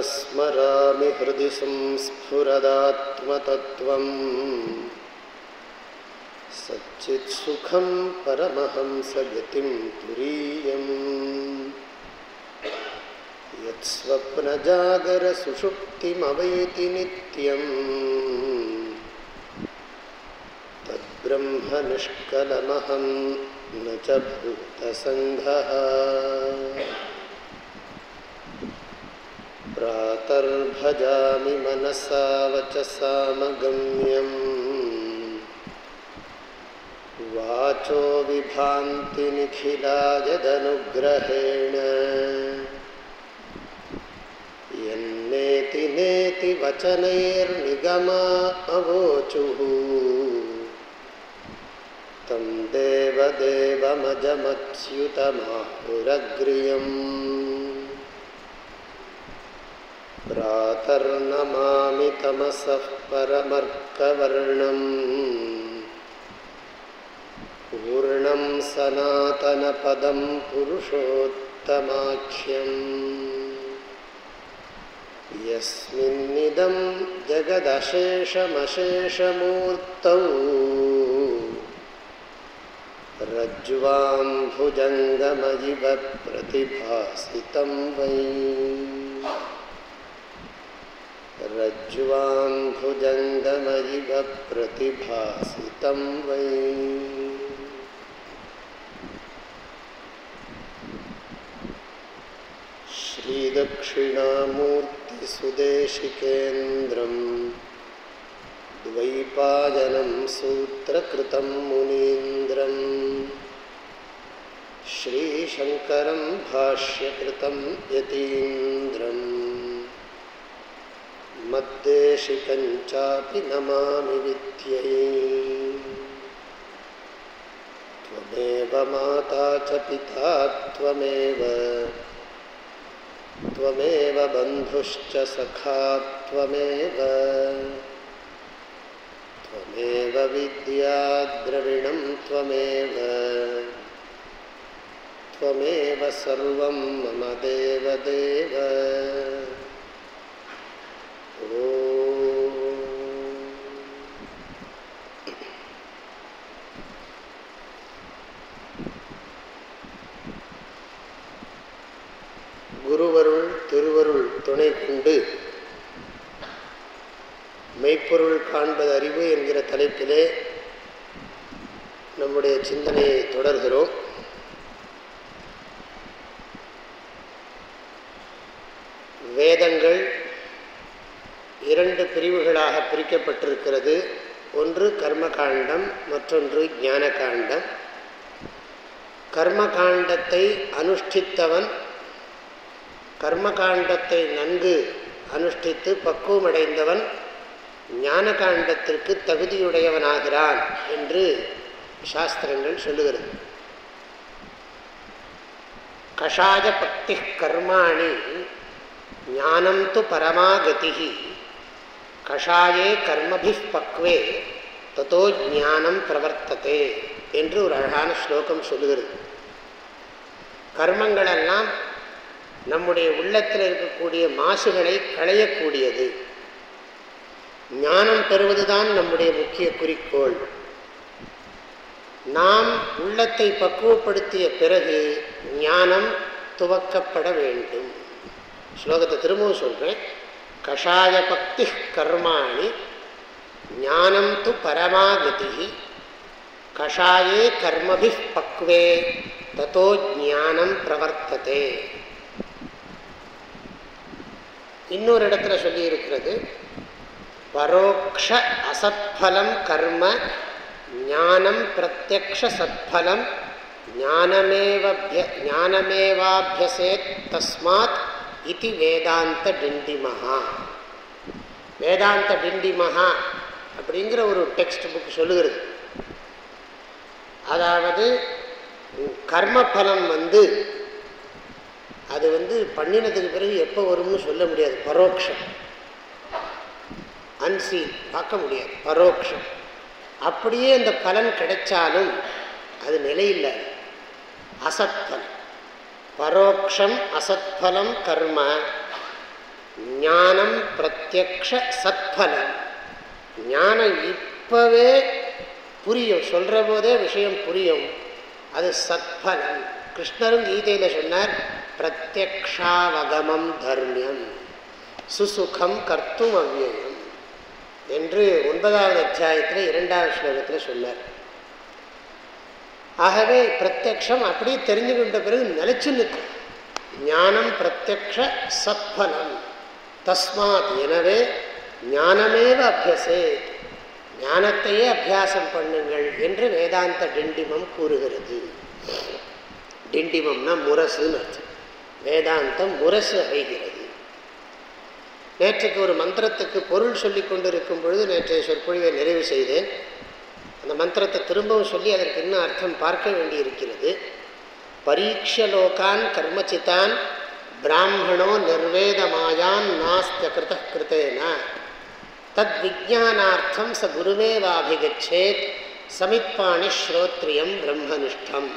स्मरामि हृदि संस्फुरदात्मतत्त्वम्। सच्चित्सुखं परमहंसगतिं तुरीयम्। यत्स्वप्नजागरसुषुप्तिमवैति नित्यम्। तद्ब्रह्मनिष्कलमहं न च भूतसङ्घः। प्रातर्भजामि मनसा वचसामगम्यम् वाचो विभान्तिनिखिलायदनुग्रहेण यन्नेति नेति वचनैर्निगमा अवोचुः। तं देवदेवमजमच्युतमाहुरग्र्यम् प्रातर्नमामि तमसः परमर्कवर्णम्। पूर्णं सनातनपदं पुरुषोत्तमाख्यम्। यस्मिन्निदं जगदशेषमशेषमूर्तौ रज्ज्वां भुजङ्गमयिव प्रतिभासितं वै रज्ज्वां भुजङ्गमयिव प्रतिभासितं वै। श्रीदक्षिणामूर्तिसुदेशिकेन्द्रम् द्वैपायनं सूत्रकृतं मुनीन्द्रम्। श्रीशङ्करं भाष्यकृतं यतीन्द्रम्। मद्देशिकञ्चापि नमामि विद्यै त्वमेव माता च पिता त्वमेव। त्वमेव बन्धुश्च सखा त्वमेव। त्वमेव विद्याद्रविणं त्वमेव। त्वमेव सर्वं मम देवदेव கர்மகாண்டம் மற்றொன்று ஞான காண்டம் கர்மகாண்டத்தை அனுஷ்டித்தவன் கர்மகாண்டத்தை நன்கு அனுஷ்டித்து பக்குவமடைந்தவன் ஞான காண்டத்திற்கு தகுதியுடையவனாகிறான் என்று சாஸ்திரங்கள் சொல்லுகிறது. கஷாய பக்தி கர்மாணி ஞானம் து பரமாகதி கஷாயே கர்மபி பக்வே தத்தோ ஞானம் பிரவர்த்ததே என்று ஒரு அழகான ஸ்லோகம் சொல்லுகிறது. கர்மங்களெல்லாம் நம்முடைய உள்ளத்தில் இருக்கக்கூடிய மாசுகளை களையக்கூடியது. ஞானம் பெறுவதுதான் நம்முடைய முக்கிய குறிக்கோள். நாம் உள்ளத்தை பக்குவப்படுத்திய பிறகு ஞானம் துவக்கப்பட வேண்டும். ஸ்லோகத்தை திரும்பவும் சொல்கிறேன் கஷாய பக்தி கர்மாணி ஞானம் து பரமாகதி. கஷாயே கர்மபி பக்வே தத்தோ ஜானம் பிரவர்த்ததே. இன்னொரு இடத்துல சொல்லியிருக்கிறது பரோக்ஷ அசத்பலம் கர்ம ஞானம் பிரத்யக்ஷ சத்பலம் ஞானமேவபிய ஞானமேவாபியசேத் தஸ்மாத் இது வேதாந்த டிண்டிமஹா. வேதாந்த டிண்டிமஹா அப்படிங்கிற ஒரு டெக்ஸ்ட் புக் சொல்லுகிறது. அதாவது கர்மபலம் வந்து அது வந்து பண்ணினதுக்கு பிறகு எப்போ வரும்னு சொல்ல முடியாது. பரோட்சம் அன்சீன் பார்க்க முடியாது. பரோட்சம் அப்படியே அந்த பலன் கிடைச்சாலும் அது நிலையில்லை. அசத்பலம் பரோக்ஷம் அசத்பலம் கர்ம. ஞானம் பிரத்யக்ஷ சத்பலம் ஞானம் இப்பவே புரியும். சொல்கிற போதே விஷயம் புரியும். அது சத்பலன். கிருஷ்ணரும் கீதையில் சொன்னார் பிரத்யக்ஷாவகமம் தர்மியம் சுசுகம் கர்த்தும் அவ்வியம் என்று ஒன்பதாவது அத்தியாயத்தில் இரண்டாவது ஸ்லோகத்தில் சொன்னார். ஆகவே பிரத்யக்ஷம் அப்படியே தெரிஞ்சுக்கொண்ட பிறகு நிலச்சி நிற்கும். ஞானம் பிரத்யக்ஷ சத்பலம். தஸ்மாத் எனவே ஞானமேவ அபியசே. ஞானத்தையே அபியாசம் பண்ணுங்கள் என்று வேதாந்த டிண்டிமம் கூறுகிறது. டிண்டிமம்னா முரசுன்னு அர்த்தம். வேதாந்தம் முரசு அடைகிறது. நேற்றுக்கு ஒரு மந்திரத்துக்கு பொருள் சொல்லி கொண்டிருக்கும் பொழுது நேற்றைய சொற்பொழிவை நிறைவு செய்தேன். அந்த மந்திரத்தை திரும்பவும் சொல்லி அதற்கு இன்னும் அர்த்தம் பார்க்க வேண்டி இருக்கிறது பரீட்சலோகான் கர்மச்சித்தான் பிராமணோ நிர்வேதமாயான் நாஸ்திய கிருத கிருத்தேன தத் விஜானார்த்தம் ச குருமேவாபிகச்சேத் சமிப்பாணி ஸ்ரோத்ரியம் பிரம்மனிஷ்டம்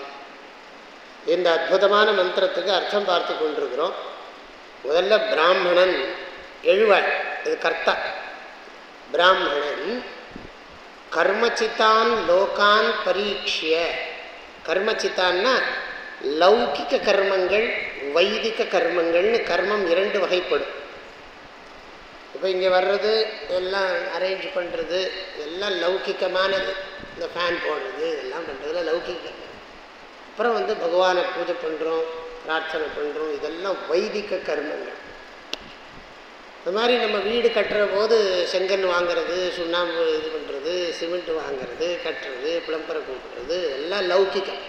இந்த அற்புதமான மந்திரத்துக்கு அர்த்தம் பார்த்து கொண்டிருக்கிறோம். முதல்ல பிராமணன் எழுவாள். இது கர்த்தா. பிராமணன் கர்மச்சித்தான் லோகான் பரீட்சிய கர்மச்சித்தான்னா லௌகிக்க கர்மங்கள் வைதிக கர்மங்கள்னு கர்மம் இரண்டு வகைப்படும். இப்போ இங்கே வர்றது எல்லாம் அரேஞ்ச் பண்ணுறது எல்லாம் லௌகிக்கமானது இந்த ஃபேன் போடுறது இதெல்லாம் பண்ணுறதுல லௌகிக்க அப்புறம் வந்து பகவானை பூஜை பண்ணுறோம் பிரார்த்தனை பண்ணுறோம் இதெல்லாம் வைதிக கர்மங்கள். இந்த மாதிரி நம்ம வீடு கட்டுற போது செங்கல் வாங்கிறது சுண்ணாம்பு இது பண்ணுறது சிமெண்ட் வாங்கிறது கட்டுறது பிளம்பரை கூப்பிடுறது எல்லாம் லௌகிக்கம்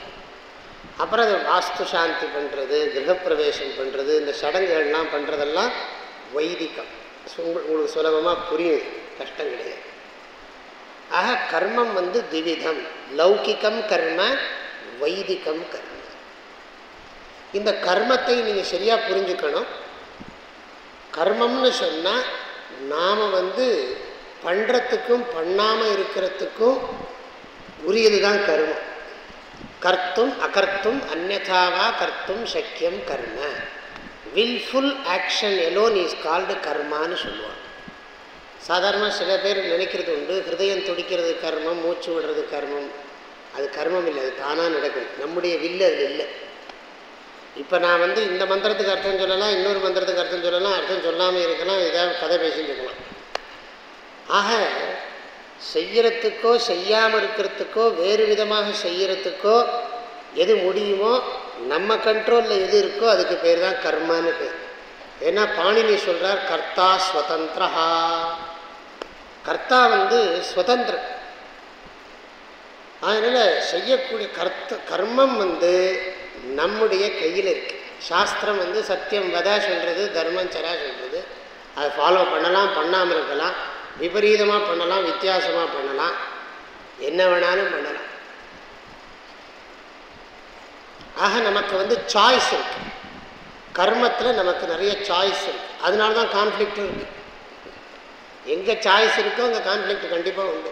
அப்புறம் அது வாஸ்து சாந்தி பண்ணுறது கிரகப்பிரவேசம் பண்ணுறது இந்த சடங்குகள்லாம் பண்ணுறதெல்லாம் வைதிகம். உங்களுக்கு சுலபமாக புரியும் கஷ்டம் கிடையாது. ஆக கர்மம் வந்து திவிதம். லௌகிக்கம் கர்ம வைதிகம் கர்ம. இந்த கர்மத்தை நீங்கள் சரியாக புரிஞ்சுக்கணும். கர்மம்னு சொன்னால் நாம் வந்து பண்ணுறதுக்கும் பண்ணாமல் இருக்கிறதுக்கும் உரியது தான் கர்மம். கர்த்தும் அகர்த்தும் அந்நதாவா கர்த்தும் சக்கியம் கர்ம. Wilful action alone is called கர்மான்னு சொல்லுவாங்க. சாதாரணமாக சில பேர் நினைக்கிறது உண்டு ஹிருதயம் துடிக்கிறது கர்மம் மூச்சு விடுறது கர்மம். அது கர்மம் இல்லை அது தானாக நடக்கும். நம்முடைய வில்லு அதில் இல்லை. இப்போ நான் வந்து இந்த மந்திரத்துக்கு அர்த்தம் சொல்லலாம் இன்னொரு மந்திரத்துக்கு அர்த்தம் சொல்லலாம் அர்த்தம் சொல்லாமல் இருக்கலாம் ஏதாவது கதை பேசிட்டு இருக்கலாம். ஆக செய்யறதுக்கோ செய்யாமல் இருக்கிறதுக்கோ வேறு விதமாக செய்யறதுக்கோ எது முடியுமோ நம்ம கண்ட்ரோலில் எது இருக்கோ அதுக்கு பேர் தான் கர்மான்னு பேர். ஏன்னா பாணினி சொல்கிறார் கர்த்தா ஸ்வதந்திரஹா. கர்த்தா வந்து சுதந்திரம் அதனால் செய்யக்கூடிய கர்த்த கர்மம் வந்து நம்முடைய கையில் இருக்கு. சாஸ்திரம் வந்து சத்தியம் வதா சொல்கிறது தர்மம் சரா சொல்கிறது அதை ஃபாலோ பண்ணலாம் பண்ணாமல் இருக்கலாம். விபரீதமாக பண்ணலாம் வித்தியாசமாக பண்ணலாம். என்ன வேணாலும் பண்ணலாம். ஆக நமக்கு வந்து சாய்ஸ் இருக்கு. கர்மத்தில் நமக்கு நிறைய சாய்ஸ் இருக்கு. அதனால தான் கான்ஃப்ளிக்டும் இருக்கு. எங்கே சாய்ஸ் இருக்கோ அங்கே கான்ஃப்ளிக்ட் கண்டிப்பாக உண்டு.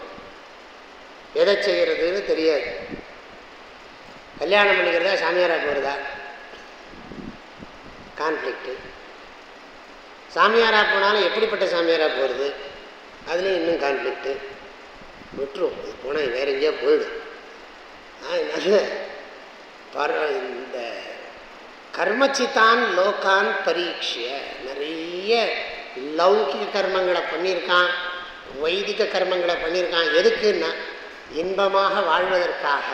எதை செய்கிறதுன்னு தெரியாது. கல்யாணம் பண்ணிக்கிறதா சாமியாராக போகிறதா கான்ஃப்ளிக்ட்டு சாமியாராக போனாலும் எப்படிப்பட்ட சாமியாராக போகிறது அதுலேயும் இன்னும் கான்ஃப்ளிக்ட்டு விட்டுரும். அது போனால் வேற எங்கேயோ போயிடும். அதனால் இந்த கர்மச்சித்தான் லோகான் பரீட்சிய நிறைய லௌகிக கர்மங்களை பண்ணியிருக்கான் வைதிக கர்மங்களை பண்ணியிருக்கான். எதுக்குன்னா இன்பமாக வாழ்வதற்காக.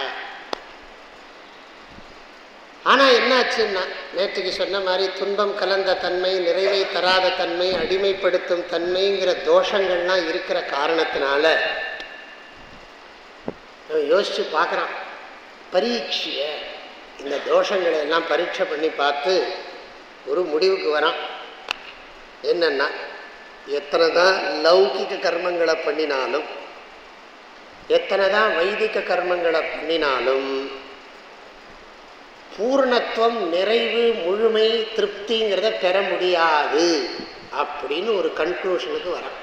ஆனால் என்னாச்சுன்னா நேற்றுக்கு சொன்ன மாதிரி துன்பம் கலந்த தன்மை நிறைவை தராத தன்மை அடிமைப்படுத்தும் தன்மைங்கிற தோஷங்கள்லாம் இருக்கிற காரணத்தினால யோசிச்சு பார்க்குறான். பரீட்சிய இந்த தோஷங்களை எல்லாம் பரீட்சை பண்ணி பார்த்து ஒரு முடிவுக்கு வரான். என்னென்னா எத்தனை தான் லௌகிக கர்மங்களை பண்ணினாலும் எத்தனை தான் வைதிக கர்மங்களை பண்ணினாலும் பூர்ணத்துவம் நிறைவு முழுமை திருப்திங்கிறத பெற முடியாது அப்படின்னு ஒரு கன்க்ளூஷனுக்கு வரான்.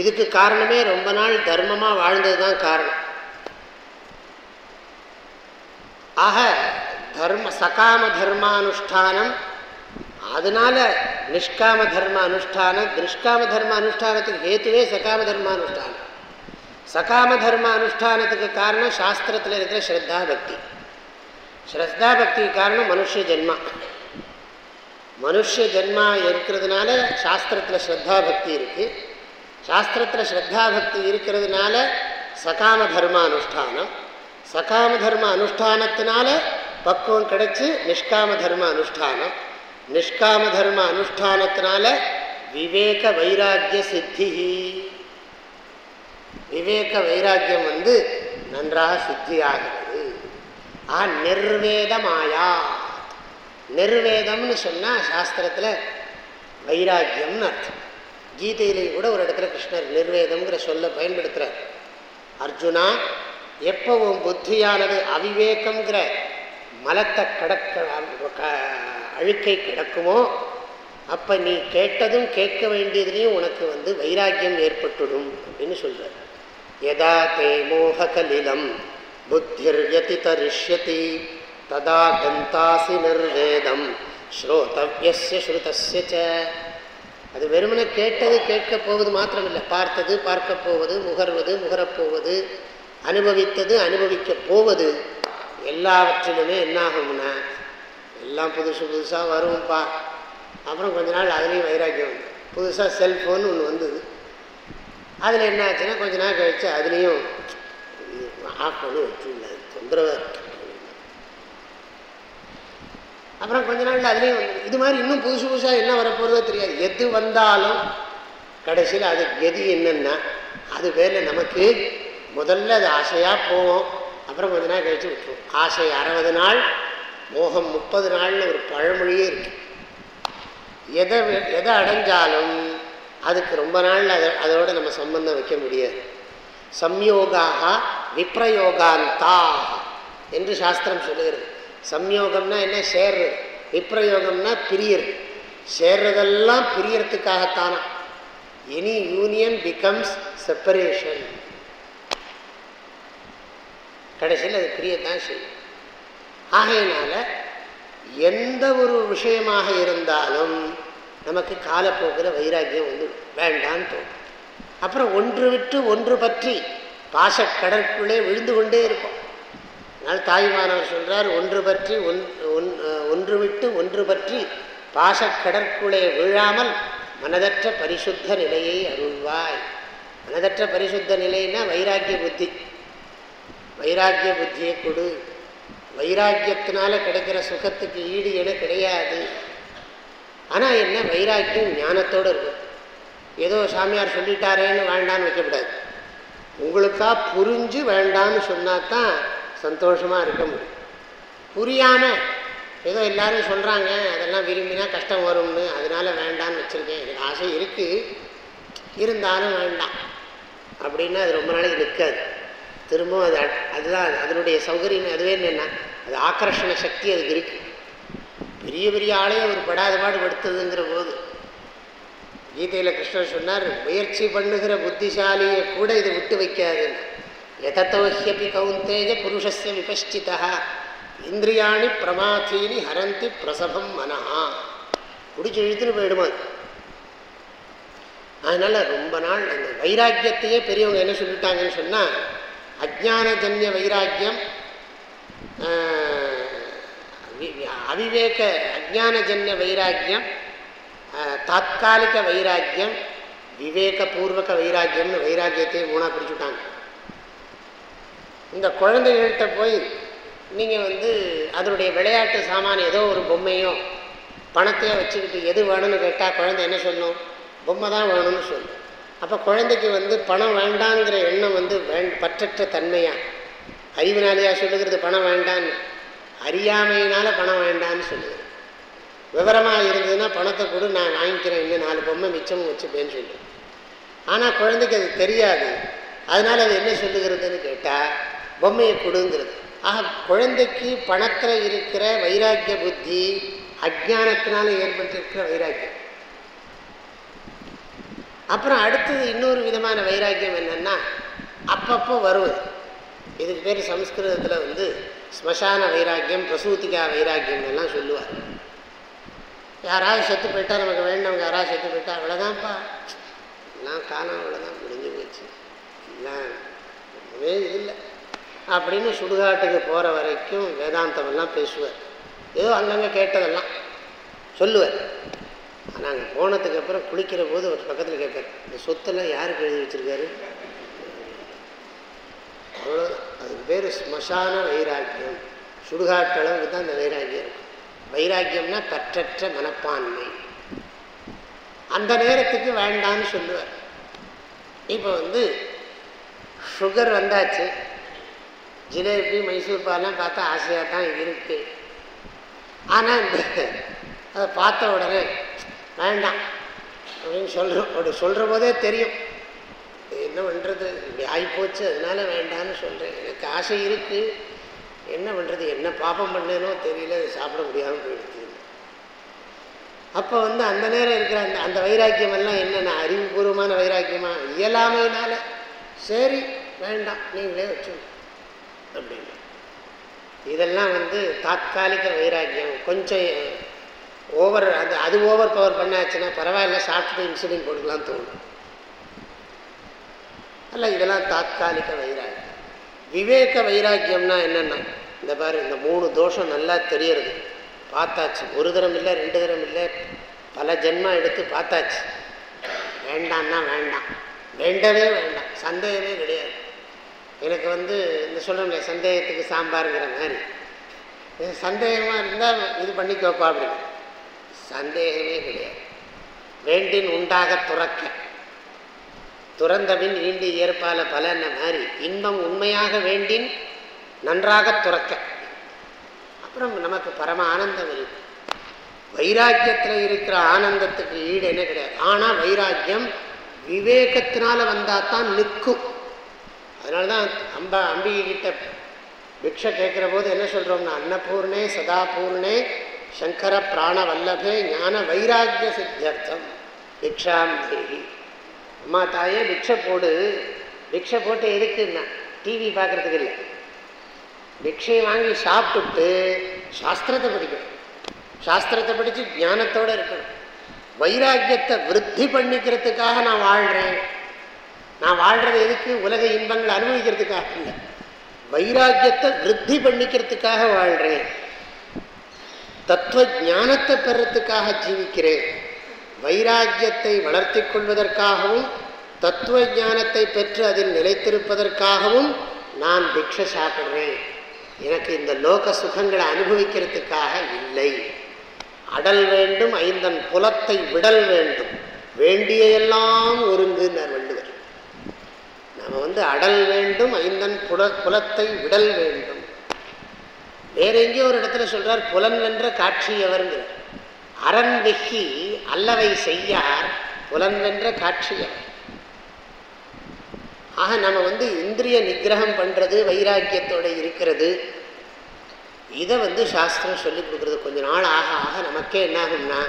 இதுக்கு காரணமே ரொம்ப நாள் தர்மமாக வாழ்ந்தது தான் காரணம். ஆக தர்ம சகாம தர்மானுஷ்டானம். அதனால நிஷ்காம தர்ம அனுஷ்டானம் நிஷ்காம தர்ம அனுஷ்டானத்துக்கு ஹேத்துவே சகாம தர்மானுஷ்டானம். சகாம தர்ம அனுஷ்டானத்துக்கு காரணம் சாஸ்திரத்தில் இருக்கிற ஸ்ரத்தா பக்தி. ஸ்ரத்தா பக்திக்கு காரணம் மனுஷ ஜென்மா. மனுஷ ஜென்மா இருக்கிறதுனால சாஸ்திரத்தில் ஸ்ரத்தா பக்தி இருக்குது சாஸ்திரத்தில் ஸ்ரத்தா பக்தி இருக்கிறதுனால சகாம தர்ம அனுஷ்டானம் சகாம தர்ம அனுஷ்டானத்தினால பக்குவம் கிடைச்சி நிஷ்காம தர்ம அனுஷ்டானம். நிஷ்காம தர்ம அனுஷ்டானத்தினால விவேக வைராக்கிய சித்தி. விவேக வைராக்கியம் வந்து நன்றாக சித்தியாகிறது. ஆ நிர்வேதமாயா. நிர்வேதம்னு சொன்னால் சாஸ்திரத்தில் வைராக்கியம்னு அர்த்தம். கீதையிலேயும் கூட ஒரு இடத்துல கிருஷ்ணர் நிர்வேதம்ங்கிற சொல்ல பயன்படுத்துகிறார் அர்ஜுனா எப்போ உன் புத்தியானது அவிவேகங்கிற மலத்தை கடக்க அழுக்கை கிடக்குமோ அப்போ நீ கேட்டதும் கேட்க வேண்டியதுலேயும் உனக்கு வந்து வைராக்கியம் ஏற்பட்டுடும் அப்படின்னு சொல்கிறார் யதா தே மோககலிலம் புத்திர் தரிஷ்யதி ததா கந்தாசி நிர்வேதம் ஸ்ரோதவியஸ்ய ஸ்ருதஸ்ய அது வெறுமனை கேட்டது கேட்க போவது மாத்திரமில்லை. பார்த்தது பார்க்க போவது முகர்வது முகரப்போவது அனுபவித்தது அனுபவிக்க போவது எல்லாவற்றிலுமே என்னாகும்னா எல்லாம் புதுசு புதுசாக வரும்ப்பா அப்புறம் கொஞ்ச நாள் அதுலேயும் வைராக்கியம் வந்து புதுசாக செல்ஃபோன் ஒன்று வந்தது. அதில் என்ன ஆச்சுன்னா கொஞ்ச நாள் கழித்து அதுலேயும் ஆஃப் பண்ணி வச்சுள்ள தொந்தரவாக இருக்கு. அப்புறம் கொஞ்ச நாள் அதுலேயும் இது மாதிரி இன்னும் புதுசு புதுசாக என்ன வரப்போகிறதோ தெரியாது. எது வந்தாலும் கடைசியில் அது எது என்னென்னா அது பேரில் நமக்கு முதல்ல அது ஆசையாக போவோம் அப்புறம் கொஞ்ச நாள் கழித்து விட்டுருவோம் ஆசை அறுபது நாள் மோகம் முப்பது நாள்னு ஒரு பழமொழியே இருக்கு. எதை எதை அடைஞ்சாலும் அதுக்கு ரொம்ப நாள் அதை அதோட நம்ம சம்பந்தம் வைக்க முடியாது. சம்யோகாக விப்ரயோகாந்தா என்று சாஸ்திரம் சொல்லுகிறது. சம்யோகம்னா என்ன? சேர்றது. விப்ரயோகம்னா பிரியறது. சேர்றதெல்லாம் பிரியறதுக்காகத்தானா? எனி யூனியன் பிகம்ஸ் செப்பரேஷன் கடைசியில் அது பிரியத்தான் செய்யும். ஆகையினால எந்த ஒரு விஷயமாக இருந்தாலும் நமக்கு காலப்போக்கில் வைராக்கியம் வந்து வேண்டான்னு தோணும். அப்புறம் ஒன்று விட்டு ஒன்று பற்றி பாசக்கடற்குள்ளே விழுந்து கொண்டே இருக்கும். அதனால் தாய்மானவர் சொல்கிறார் ஒன்று பற்றி ஒன் ஒன்று விட்டு ஒன்று பற்றி பாசக்கடற்குள்ளே விழாமல் மனதற்ற பரிசுத்த நிலையை அருள்வாய். மனதற்ற பரிசுத்த நிலைன்னா வைராக்கிய புத்தி. வைராக்கிய புத்தியை கொடு. வைராக்கியத்தினால கிடைக்கிற சுகத்துக்கு ஈடு என கிடையாது. ஆனால் என்ன? வைராக்கியம் ஞானத்தோடு இருக்கும் ஏதோ சாமியார் சொல்லிட்டாரேன்னு வேண்டான்னு வைக்கக்கூடாது. உங்களுக்கா புரிஞ்சு வேண்டான்னு சொன்னால் தான் சந்தோஷமாக இருக்க முடியும். புரியாமல் ஏதோ எல்லாரும் சொல்கிறாங்க அதெல்லாம் விரும்பினா கஷ்டம் வரும்னு அதனால் வேண்டான்னு வச்சுருக்கேன். எனக்கு ஆசை இருக்குது இருந்தாலும் வேண்டாம். அப்படின்னா அது ரொம்ப நாளைக்கு நிற்காது திரும்பவும் அது அதுதான் அதனுடைய சௌகரியம் அதுவே என்னென்னா அது ஆக்கர்ஷண சக்தி அதுக்கு இருக்குது பெரிய பெரிய ஆளையும் ஒரு படாத பாடுபடுத்துதுங்கிற போது கீதையில் கிருஷ்ணர் சொன்னார் முயற்சி பண்ணுகிற புத்திசாலியை கூட இதை விட்டு வைக்காதுன்னு. எதத்தோஹியப்பி கவுந்தேஜ புருஷஸ்ய விபஷ்டிதா. இந்திரியாணி பிரமாத்தீனி ஹரந்தி பிரசபம் மனஹா. பிடிச்சி இழுத்துன்னு போயிடுமா அதனால் ரொம்ப நாள் அந்த வைராக்கியத்தையே பெரியவங்க என்ன சொல்லிட்டாங்கன்னு சொன்னால் அஜானஜன்ய வைராக்கியம் அவிவேக அஜானஜன்ய வைராக்கியம் தாத்காலிக வைராக்கியம் விவேகபூர்வக வைராக்கியம்னு வைராக்கியத்தையும் மூணாக பிரிச்சுட்டாங்க. இந்த குழந்தைகள்கிட்ட போய் நீங்கள் வந்து அதனுடைய விளையாட்டு சாமான் ஏதோ ஒரு பொம்மையோ பணத்தையோ வச்சுக்கிட்டு எது வேணும்னு கேட்டால் குழந்தை என்ன சொல்லும்? பொம்மை தான் வேணும்னு சொல்லும். அப்போ குழந்தைக்கு வந்து பணம் வேண்டாங்கிற எண்ணம் வந்து வேண் பற்றற்ற தன்மையாக அறிவினாலேயா சொல்லுகிறது பணம் வேண்டான்னு? அறியாமையினால் பணம் வேண்டான்னு சொல்லுது. விவரமாக இருந்ததுன்னா பணத்தை கொடு நான் வாங்கிக்கிறேன் இன்னும் நாலு பொம்மை மிச்சமும் வச்சுப்பேன்னு சொல்லி ஆனால் குழந்தைக்கு அது தெரியாது. அதனால் அது என்ன சொல்லுகிறதுன்னு கேட்டால் பொம்மையை கொடுங்கிறது. ஆக குழந்தைக்கு பணத்தில் இருக்கிற வைராக்கிய புத்தி அஜானத்தினால ஏற்பட்டிருக்கிற வைராக்கியம். அப்புறம் அடுத்தது இன்னொரு விதமான வைராக்கியம் என்னென்னா அப்பப்போ வருவது. இதுக்கு பேர் சம்ஸ்கிருதத்தில் வந்து ஸ்மசான வைராக்கியம் பிரசூத்திகா வைராக்கியம் எல்லாம் சொல்லுவார். யாராவது செத்து போயிட்டா நமக்கு வேண்டவங்க யாராவது செத்து போயிட்டா அவ்வளோதான்ப்பா எல்லாம் காணாம அவ்வளோதான் முடிஞ்சு போச்சு. இல்லை ஒன்றுமே இல்லை. அப்படின்னு சுடுகாட்டுக்கு போகிற வரைக்கும் வேதாந்தமெல்லாம் பேசுவார். ஏதோ அங்கங்கே கேட்டதெல்லாம் சொல்லுவார். நாங்கள் போனதுக்கப்புறம் போனதுக்கு அப்புறம் குளிக்கிற போது ஒரு பக்கத்தில் கேட்பார் இந்த சொத்தெல்லாம் யாருக்கு எழுதி வச்சிருக்காரு? அவ்வளோ அதுக்கு பேர் ஸ்மசான வைராக்கியம். சுடுகாட்டு அளவுக்கு தான் இந்த வைராக்கியம் இருக்கும் வைராக்கியம்னா கற்றற்ற மனப்பான்மை. அந்த நேரத்துக்கு வேண்டான்னு சொல்லுவார். இப்போ வந்து சுகர் வந்தாச்சு. ஜிலேபி மைசூர் பாலாம் பார்த்தா ஆசையாக தான் இருக்குது ஆனால் இந்த அதை பார்த்த உடனே வேண்டாம். அப்படின்னு சொல்கிறோம் அப்படி சொல்கிற போதே தெரியும். என்ன பண்ணுறது இப்படி ஆகிப்போச்சு அதனால வேண்டான்னு சொல்கிறேன் எனக்கு ஆசை இருக்குது என்ன பண்ணுறது என்ன பாப்பம் பண்ணேனோ தெரியல அதை சாப்பிட முடியாமல் போயிடுச்சு. அப்போ வந்து அந்த நேரம் இருக்கிற அந்த அந்த வைராக்கியம் எல்லாம் என்னென்ன? அறிவுபூர்வமான வைராக்கியமாக இயலாமையினால. சரி வேண்டாம் நீங்களே வச்சுக்கணும் அப்படின்னு இதெல்லாம் வந்து தாத்காலிக வைராக்கியம். கொஞ்சம் ஓவர் அது அது ஓவர் பவர் பண்ணாச்சுன்னா பரவாயில்ல சாப்பிட்டுட்டு இன்சுலின் போட்டுக்கலாம் தோணும். அல்ல இதெல்லாம் தாத்காலிக வைராக்கியம். விவேக வைராக்கியம்னா என்னென்னா இந்த பாரு இந்த மூணு தோஷம் நல்லா தெரியறது. பார்த்தாச்சு. ஒரு தரம் இல்லை ரெண்டு தரம் இல்லை பல ஜென்மம் எடுத்து பார்த்தாச்சு. வேண்டான்னா வேண்டாம். வேண்டவே வேண்டாம். சந்தேகமே கிடையாது. எனக்கு வந்து இந்த சொல்கிறோம்ல சந்தேகத்துக்கு சாம்பாருங்கிற மாதிரி. சந்தேகமாக இருந்தால் இது பண்ணிக்கோப்பா அப்படின்னு. சந்தேகமே கிடையாது. வேண்டின் உண்டாக துறக்க. துறந்தபின் ஈண்டி ஏற்பால பலன மாதிரி இன்பம் உண்மையாக வேண்டின் நன்றாக துறக்க. அப்புறம் நமக்கு பரம ஆனந்தம் இருக்கு வைராக்கியத்தில் இருக்கிற ஆனந்தத்துக்கு ஈடு என்ன கிடையாது. ஆனால் வைராக்கியம் விவேகத்தினால வந்தால் தான் நிற்கும் அதனால தான் அம்பா அம்பிகிட்ட பிக்ஷை கேட்குற போது என்ன சொல்கிறோம்னா அன்னபூர்ணே சதாபூர்ணே சங்கர பிராணவல்லபே ஞான வைராக்கிய சித்தியர்த்தம். பிக்ஷாம் தேகி அம்மா தாயே பிக்ஷை போடு. பிக்ஷை போட்டு எதுக்குன்னா டிவி பார்க்குறதுக்கு இல்லை. பிக்ஷையை வாங்கி சாப்பிட்டுட்டு சாஸ்திரத்தை படிக்கணும். சாஸ்திரத்தை படித்து ஞானத்தோடு இருக்கணும். வைராக்கியத்தை விருத்தி பண்ணிக்கிறதுக்காக நான் வாழ்கிறேன் நான் வாழ்கிறது எதுக்கு? உலக இன்பங்களை அனுபவிக்கிறதுக்காக இல்லை. வைராக்கியத்தை விருத்தி பண்ணிக்கிறதுக்காக வாழ்கிறேன் தத்துவ ஞானத்தை பெறத்துக்காக ஜீவிக்கிறேன். வைராக்கியத்தை வளர்த்தி கொள்வதற்காகவும் தத்துவ ஞானத்தை பெற்று அதில் நிலைத்திருப்பதற்காகவும் நான் பிக்ஷை சாப்பிட்றேன். எனக்கு இந்த லோக சுகங்களை அனுபவிக்கிறதுக்காக இல்லை. அடல் வேண்டும் ஐந்தன் புலத்தை விடல் வேண்டும். வேண்டியெல்லாம் ஒருங்குன்னார் வள்ளுவர். நம்ம வந்து அடல் வேண்டும் ஐந்தன் புல புலத்தை விடல் வேண்டும். வேற எங்கேயோ ஒரு இடத்துல சொல்றார் புலன் வென்ற காட்சியவர்ங்கிறார் அரண் வெகி அல்லவை செய்யார் புலன் வென்ற காட்சியவர் ஆக நம்ம வந்து இந்திரிய நிகிரகம் பண்ணுறது வைராக்கியத்தோடு இருக்கிறது. இதை வந்து சாஸ்திரம் சொல்லி கொடுக்குறது. கொஞ்ச நாள் ஆக ஆக நமக்கே என்ன ஆகும்னா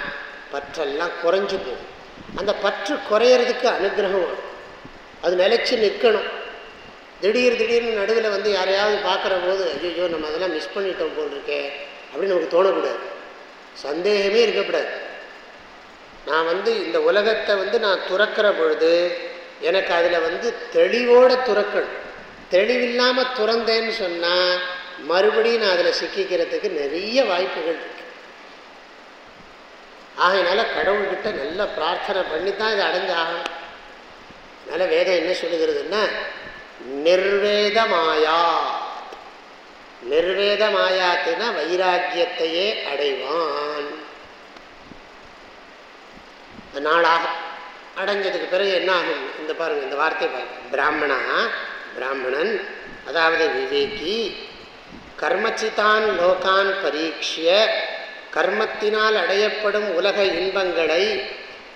பற்றெல்லாம் குறைஞ்சு போகும். அந்த பற்று குறையிறதுக்கு அனுகிரகம் அது நிலைச்சி நிற்கணும் திடீர் திடீர்னு நடுவில் வந்து யாரையாவது பார்க்குற போது ஐயோ நம்ம அதெல்லாம் மிஸ் பண்ணிட்டோம் போல் இருக்கே அப்படின்னு நமக்கு தோணக்கூடாது. சந்தேகமே இருக்கக்கூடாது. நான் வந்து இந்த உலகத்தை வந்து நான் துறக்கிற பொழுது எனக்கு அதில் வந்து தெளிவோடு துறக்கணும். தெளிவில்லாமல் துறந்தேன்னு சொன்னால் மறுபடியும் நான் அதில் சிக்கிக்கிறதுக்கு நிறைய வாய்ப்புகள் இருக்கு. ஆகையினால கடவுள்கிட்ட நல்ல பிரார்த்தனை பண்ணி தான் இதை அடைஞ்சாகும் அதனால் வேதம் என்ன சொல்லுகிறதுன்னா நிர்வேதமாயா. நிர்வேதமாயாத்துனா வைராக்கியத்தையே அடைவான். நாளாக அடைஞ்சதுக்கு பிறகு என்ன ஆகும்? இந்த பாருங்க இந்த வார்த்தை பாருங்க. பிராமணா பிராமணன் அதாவது விவேகி கர்மச்சிதான் லோகான் பரீட்சிய கர்மத்தினால் அடையப்படும் உலக இன்பங்களை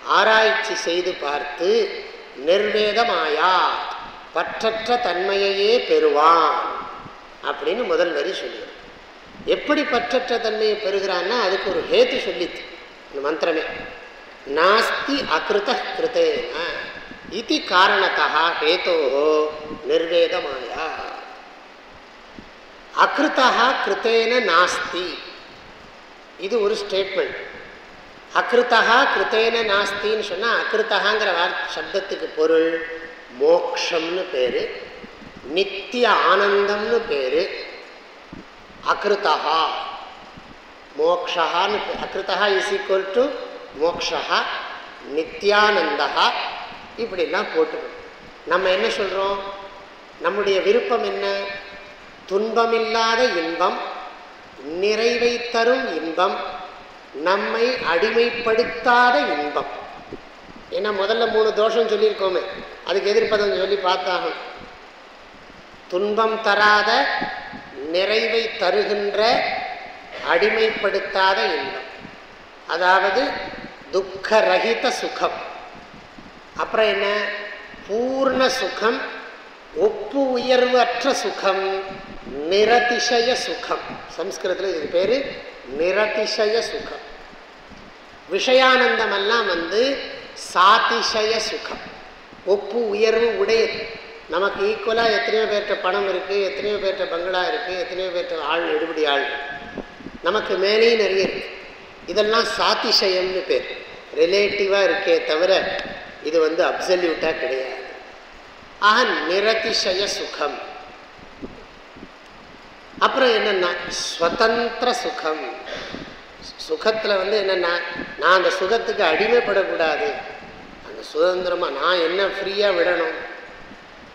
ஆராய்ச்சி செய்து பார்த்து நிர்வேதமாயா. பற்றற்ற தன்மையையே பெறுவான் அப்படின்னு முதல் வரி சொல்லுவார் எப்படி பற்றற்ற தன்மையை பெறுகிறான்னா அதுக்கு ஒரு ஹேத்து சொல்லித்து இந்த மந்திரமே. நாஸ்தி அகிருத கிருத்தேன இது காரணத்தா ஹேதோ நிர்வேதமாயா. அகிருத்தா கிருத்தேன நாஸ்தி. இது ஒரு ஸ்டேட்மெண்ட் அகிருத்தா கிருத்தேன நாஸ்தின்னு சொன்னால் அகிருத்தகாங்கிற வார் சப்தத்துக்கு பொருள் மோக்ஷம்னு பேர் நித்திய ஆனந்தம்னு பேர் அகிருத்தகா மோக்ஷான்னு அகிருத்தகா is equal to moksha nityananda இப்படிலாம் போட்டுக்கணும். நம்ம என்ன சொல்கிறோம் நம்முடைய விருப்பம் என்ன? துன்பமில்லாத இன்பம் நிறைவை தரும் இன்பம் நம்மை அடிமைப்படுத்தாத இன்பம். ஏன்னா முதல்ல மூணு தோஷம் சொல்லியிருக்கோமே. அதுக்கு எதிர்ப்பதம் சொல்லி பார்த்தாகும் துன்பம் தராத நிறைவை தருகின்ற அடிமைப்படுத்தாத இன்பம். அதாவது துக்கரகித சுகம். அப்புறம் என்ன? பூர்ண சுகம் ஒப்பு உயர்வு அற்ற சுகம் நிரதிசய சுகம். சம்ஸ்கிருதத்தில் இது பேர் நிரதிசய சுகம். விஷயானந்தமெல்லாம் வந்து சாதிசய சுகம். ஒப்பு உயர்வு உடையது. நமக்கு ஈக்குவலாக எத்தனையோ பேர்கிட்ட பணம் இருக்குது எத்தனையோ பேர்கிட்ட பங்களா இருக்குது எத்தனையோ பேர்கிட்ட ஆள் எடுபடி ஆள் நமக்கு மேலேயும் நிறைய இருக்குது இதெல்லாம் சாத்திசயம்னு பேர். ரிலேட்டிவாக இருக்கே தவிர இது வந்து அப்சல்யூட்டாக கிடையாது. ஆக நிரதிசய சுகம். அப்புறம் என்னென்னா ஸ்வதந்திர சுகம். சுகத்தில் வந்து என்னென்னா நான் அந்த சுகத்துக்கு அடிமைப்படக்கூடாது. அந்த சுதந்திரமாக நான் என்ன ஃப்ரீயாக விடணும்?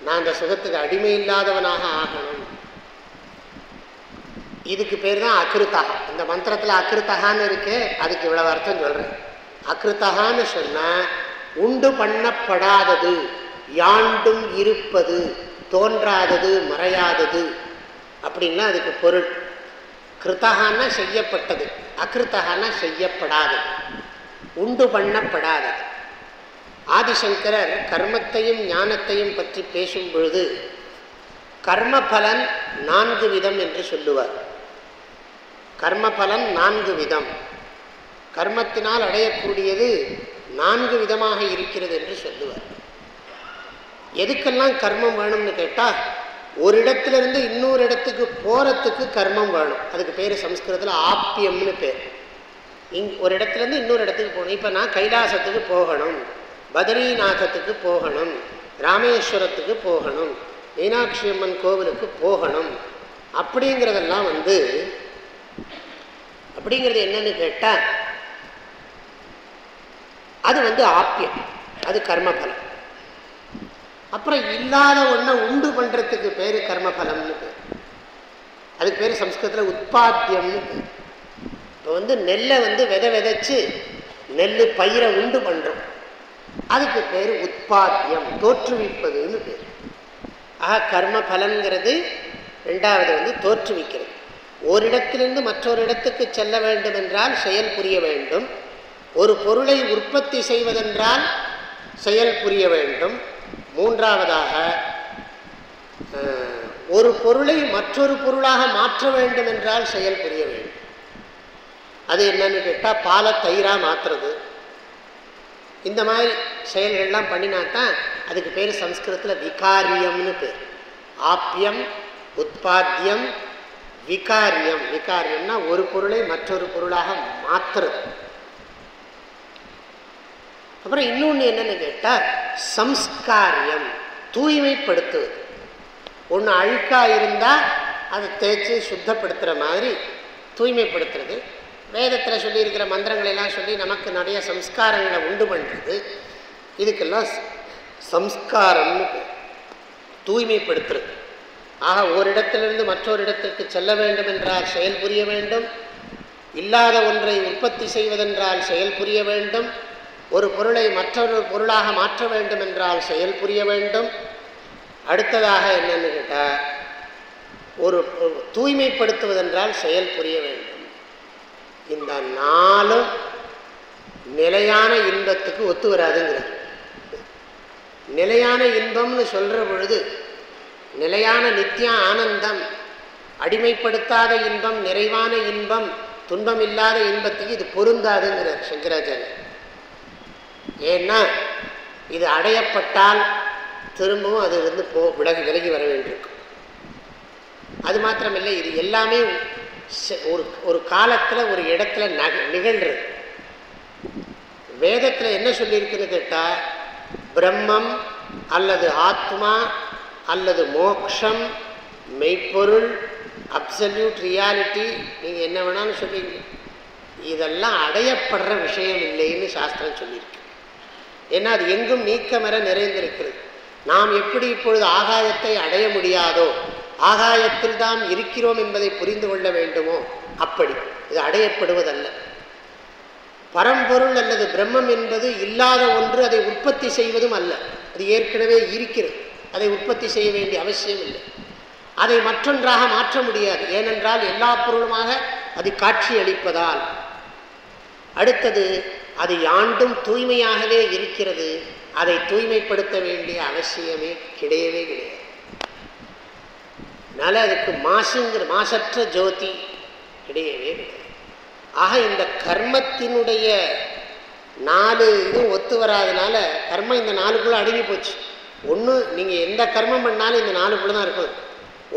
நான் அந்த சுகத்துக்கு அடிமை இல்லாதவனாக ஆகணும். இதுக்கு பேர் தான் அகிருத்தகா இந்த மந்திரத்தில் அகிருத்தகான்னு இருக்கு அதுக்கு இவ்வளவு அர்த்தம் சொல்கிறேன் அகிருத்தகான்னு சொன்னால் உண்டு பண்ணப்படாதது யாண்டும் இருப்பது தோன்றாதது மறையாதது அப்படின்லாம் அதுக்கு பொருள். கிருத்தகான்னா செய்யப்பட்டது அகிருத்தகான்னா செய்யப்படாதது உண்டு பண்ணப்படாதது. ஆதிசங்கரர் கர்மத்தையும் ஞானத்தையும் பற்றி பேசும் பொழுது கர்மபலன் நான்கு விதம் என்று சொல்லுவார். கர்மபலன் நான்கு விதம். கர்மத்தினால் அடையக்கூடியது நான்கு விதமாக இருக்கிறது என்று சொல்லுவார். எதுக்கெல்லாம் கர்மம் வேணும்னு கேட்டால் ஒரு இடத்துலேருந்து இன்னொரு இடத்துக்கு போகிறதுக்கு கர்மம் வேணும். அதுக்கு பேர் சம்ஸ்கிருதத்தில் ஆப்பியம்னு பேர். இங் ஒரு இடத்துலேருந்து இன்னொரு இடத்துக்கு போகணும். இப்போ நான் கைலாசத்துக்கு போகணும். பத்ரிநாதத்துக்கு போகணும் ராமேஸ்வரத்துக்கு போகணும் மீனாட்சி அம்மன் கோவிலுக்கு போகணும். அப்படிங்கிறதெல்லாம் வந்து அப்படிங்கிறது என்னன்னு கேட்டால் அது வந்து ஆப்பியம் அது கர்மபலம். அப்புறம் இல்லாத ஒன்றை உண்டு பண்ணுறதுக்கு பேர் கர்மபலம்னு பேர். அதுக்கு பேர் சம்ஸ்கிருதத்தில் உற்பத்தியம்னு பேர் இப்போ வந்து நெல்லை வந்து விதை விதைச்சு நெல் பயிரை உண்டு பண்ணுறோம் அதுக்கு பேர் உற்பத்தியம் தோற்றுவிப்பதுன்னு பேர். ஆக கர்ம பலன்கிறது ரெண்டாவது வந்து தோற்றுவிக்கிறது. ஓரிடத்திலிருந்து மற்றொரு இடத்துக்கு செல்ல வேண்டும் என்றால் செயல் புரிய வேண்டும். ஒரு பொருளை உற்பத்தி செய்வதென்றால் செயல் புரிய வேண்டும். மூன்றாவதாக ஒரு பொருளை மற்றொரு பொருளாக மாற்ற வேண்டும் என்றால் செயல் புரிய வேண்டும். அது என்னன்னு கேட்டால் பாலை தயிராக மாற்றுறது இந்த மாதிரி செயல்கள்லாம் பண்ணினாத்தான் அதுக்கு பேர் சம்ஸ்கிருதத்தில் விகாரியம்னு பேர். ஆப்பியம் உற்பத்தியம் விகாரியம். விகாரியம்னா ஒரு பொருளை மற்றொரு பொருளாக மாற்றுறது அப்புறம் இன்னொன்று என்னென்னு கேட்டால் சம்ஸ்காரியம் தூய்மைப்படுத்துவது. ஒன்று அழுக்காக இருந்தால் அதை தேய்ச்சி சுத்தப்படுத்துகிற மாதிரி தூய்மைப்படுத்துறது. வேதத்தில் சொல்லியிருக்கிற மந்திரங்களெல்லாம் சொல்லி நமக்கு நிறைய சம்ஸ்காரங்களை உண்டு பண்ணுறது இதுக்கெல்லாம் சம்ஸ்காரம்னு தூய்மைப்படுத்துறது. ஆக ஒரு இடத்திலிருந்து மற்றொரு இடத்திற்கு செல்ல வேண்டும் என்றால் செயல் புரிய வேண்டும். இல்லாத ஒன்றை உற்பத்தி செய்வதென்றால் செயல் புரிய வேண்டும். ஒரு பொருளை மற்றொரு பொருளாக மாற்ற வேண்டும் என்றால் செயல் புரிய வேண்டும். அடுத்ததாக என்னென்னு கேட்டால் ஒரு தூய்மைப்படுத்துவதென்றால் செயல் புரிய வேண்டும். இந்த நாளும் நிலையான இன்பத்துக்கு ஒத்து வராதுங்கிறார். நிலையான இன்பம்னு சொல்கிற பொழுது நிலையான நித்திய ஆனந்தம் அடிமைப்படுத்தாத இன்பம் நிறைவான இன்பம் துன்பம் இல்லாத இன்பத்துக்கு இது பொருந்தாதுங்கிறார் சங்கராச்சாரியர் ஏன்னா இது அடையப்பட்டால் திரும்பவும் அது வந்து போ விலகி விலகி வர வேண்டியிருக்கும். அது மாத்திரமில்லை இது எல்லாமே ஒரு ஒரு காலத்தில் ஒரு இடத்துல நக நிகழ்றது. வேதத்தில் என்ன சொல்லியிருக்குன்னு கேட்டால் பிரம்மம் அல்லது ஆத்மா அல்லது மோக்ஷம் மெய்ப்பொருள் அப்சல்யூட் ரியாலிட்டி நீங்கள் என்ன வேணாலும் சொல்லிங்க இதெல்லாம் அடையப்படுற விஷயம் இல்லைன்னு சாஸ்திரம் சொல்லியிருக்கு. ஏன்னா அது எங்கும் நீக்கமர நிறைந்திருக்கிறது. நாம் எப்படி இப்பொழுது ஆகாயத்தை அடைய முடியாதோ ஆகாயத்தில் தான் இருக்கிறோம் என்பதை புரிந்து கொள்ள வேண்டுமோ? அப்படி. இது அடையப்படுவதல்ல. பரம்பொருள் அல்லது பிரம்மம் என்பது இல்லாத ஒன்று அதை உற்பத்தி செய்வதும் அல்ல. அது ஏற்கனவே இருக்கிறது. அதை உற்பத்தி செய்ய வேண்டிய அவசியம் இல்லை. அதை மற்றொன்றாக மாற்ற முடியாது. ஏனென்றால் எல்லா பொருளுமாக அது காட்சி அளிப்பதால் அடுத்தது அது யாண்டும் தூய்மையாகவே இருக்கிறது. அதை தூய்மைப்படுத்த வேண்டிய அவசியமே கிடையவே கிடையாது. அதனால் அதுக்கு மாசுங்கிற மாசற்ற ஜோதி கிடையவே ஆக இந்த கர்மத்தினுடைய நாலு இதுவும் ஒத்து வராதனால கர்மம் இந்த நாளுக்குள்ளே அடங்கி போச்சு. ஒன்று நீங்கள் எந்த கர்மம் பண்ணாலும் இந்த நாளுக்குள்ளே தான் இருக்கும்.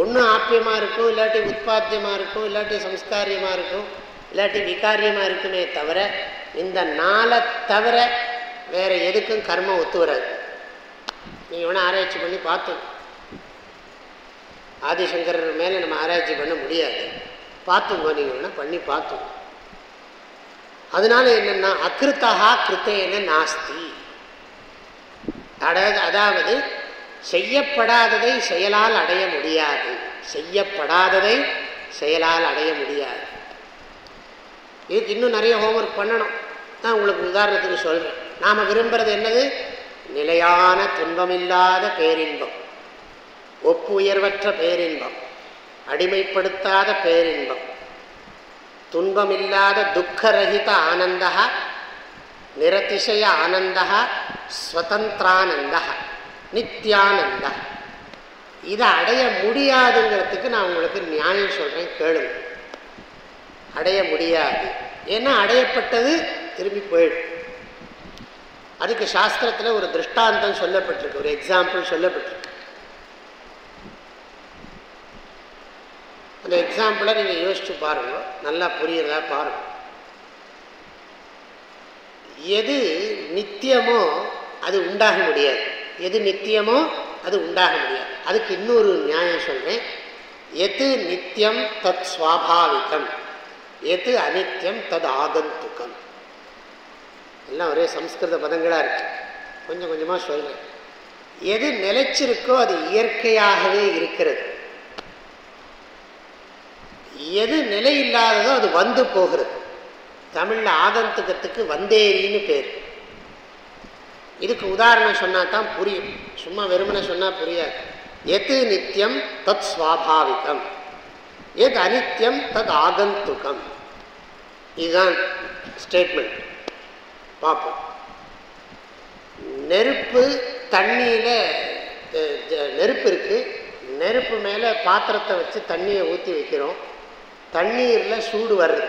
ஒன்று ஆப்பியமாக இருக்கும் இல்லாட்டி உற்பத்தியமாக இருக்கும் இல்லாட்டி சம்ஸ்காரியமாக இருக்கும் இல்லாட்டி விகாரியமாக இருக்குமே தவிர இந்த நாளை தவிர வேறு எதுக்கும் கர்மம் ஒத்து வராது. நீங்கள் வேணால் ஆராய்ச்சி பண்ணி பார்த்தோம் ஆதிசங்கரர் மேலே நம்ம ஆராய்ச்சி பண்ண முடியாது. பார்த்துங்க நீங்கள் பண்ணி பார்த்தோம் அதனால என்னென்னா அக்கிருத்தகா கிருத்தேன நாஸ்தி. அதாவது அதாவது செய்யப்படாததை செயலால் அடைய முடியாது. செய்யப்படாததை செயலால் அடைய முடியாது. இதுக்கு இன்னும் நிறைய ஹோம்ஒர்க் பண்ணணும். நான் உங்களுக்கு உதாரணத்துக்கு சொல்கிறேன் நாம் விரும்புகிறது என்னது? நிலையான துன்பமில்லாத பேரின்பம். ஒப்பு உயர்வற்ற பேரின்பம் அடிமைப்படுத்தாத பேரின்பம் துன்பமில்லாத துக்கரகித ஆனந்தா நிரதிசய ஆனந்தா ஸ்வதந்திரானந்தா நித்யானந்த. இதை அடைய முடியாதுங்கிறதுக்கு நான் உங்களுக்கு நியாயம் சொல்கிறேன் கேளுங்க. அடைய முடியாது. ஏன்னா அடையப்பட்டது திரும்பி போயிடும். அதுக்கு சாஸ்திரத்தில் ஒரு திருஷ்டாந்தம் சொல்லப்பட்டிருக்கு ஒரு எக்ஸாம்பிள் சொல்லப்பட்டிருக்கு. அந்த எக்ஸாம்பிளை நீங்கள் யோசிச்சு பாருங்கள் நல்லா புரியுறதா பாருங்க. எது நித்தியமோ அது உண்டாக முடியாது. எது நித்தியமோ அது உண்டாக முடியாது. அதுக்கு இன்னொரு நியாயம் சொல்கிறேன் எது நித்தியம் தத் சுவாபாவிகம் எது அனித்யம் தது ஆகந்துக்கம் எல்லாம் ஒரே சம்ஸ்கிருத பதங்களாக இருக்கு. கொஞ்சம் கொஞ்சமாக சொல்கிறேன் எது நிலைச்சிருக்கோ அது இயற்கையாகவே இருக்கிறது. எது நிலை இல்லாததோ அது வந்து போகிறது. தமிழில் ஆதந்தகத்துக்கு வந்தேரின்னு பேர். இதுக்கு உதாரணம் சொன்னால் தான் புரியும். சும்மா வெறுமனை சொன்னால் புரியாது. எது நித்தியம் தத் சுவாபாவிகம். எது அனித்யம் தத் ஆகந்துக்கம் இதுதான் ஸ்டேட்மெண்ட் பார்ப்போம். நெருப்பு தண்ணியில் நெருப்பு இருக்குது நெருப்பு மேலே பாத்திரத்தை வச்சு தண்ணியை ஊற்றி வைக்கிறோம். தண்ணீரில் சூடு வருது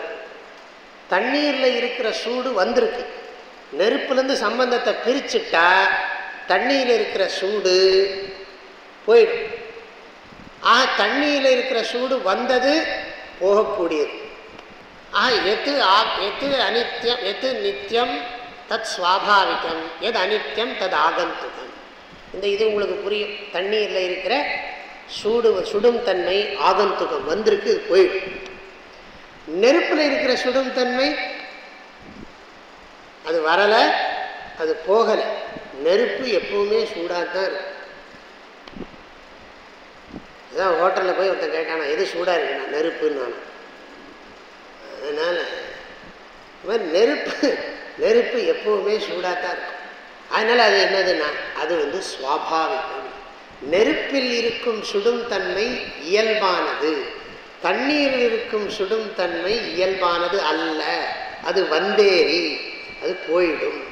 தண்ணீரில் இருக்கிற சூடு வந்திருக்கு. நெருப்புலேருந்து சம்பந்தத்தை பிரிச்சுட்டா தண்ணியில் இருக்கிற சூடு போயிடும். ஆக தண்ணியில் இருக்கிற சூடு வந்தது போகக்கூடியது. ஆக எது ஆ எது அனித்யம் எது நித்தியம் தத் சுவாபாவிகம். எது அனித்யம் தத் ஆகந்துகம். இந்த இது உங்களுக்கு புரியும். தண்ணீரில் இருக்கிற சூடு சுடும் தன்மை ஆகந்துகம் வந்திருக்கு போயிடும். நெருப்பில் இருக்கிற சுடும் தன்மை அது வரலை அது போகலை. நெருப்பு எப்பவுமே சூடாக தான் இருக்கும். அதான் ஹோட்டலில் போய் ஒருத்தன் கேட்டானா எது சூடாக இருக்குண்ணா நெருப்புன்னு நான் அதனால் மாதிரி நெருப்பு நெருப்பு எப்பவுமே சூடாக தான் இருக்கும். அதனால் அது என்னதுன்னா அது வந்து சுவாபாவிகம். நெருப்பில் இருக்கும் சுடும் தன்மை இயல்பானது. தண்ணீரில் இருக்கும் சுடும் தன்மை இயல்பானது அல்ல. அது வந்தேறி அது போயிடும்.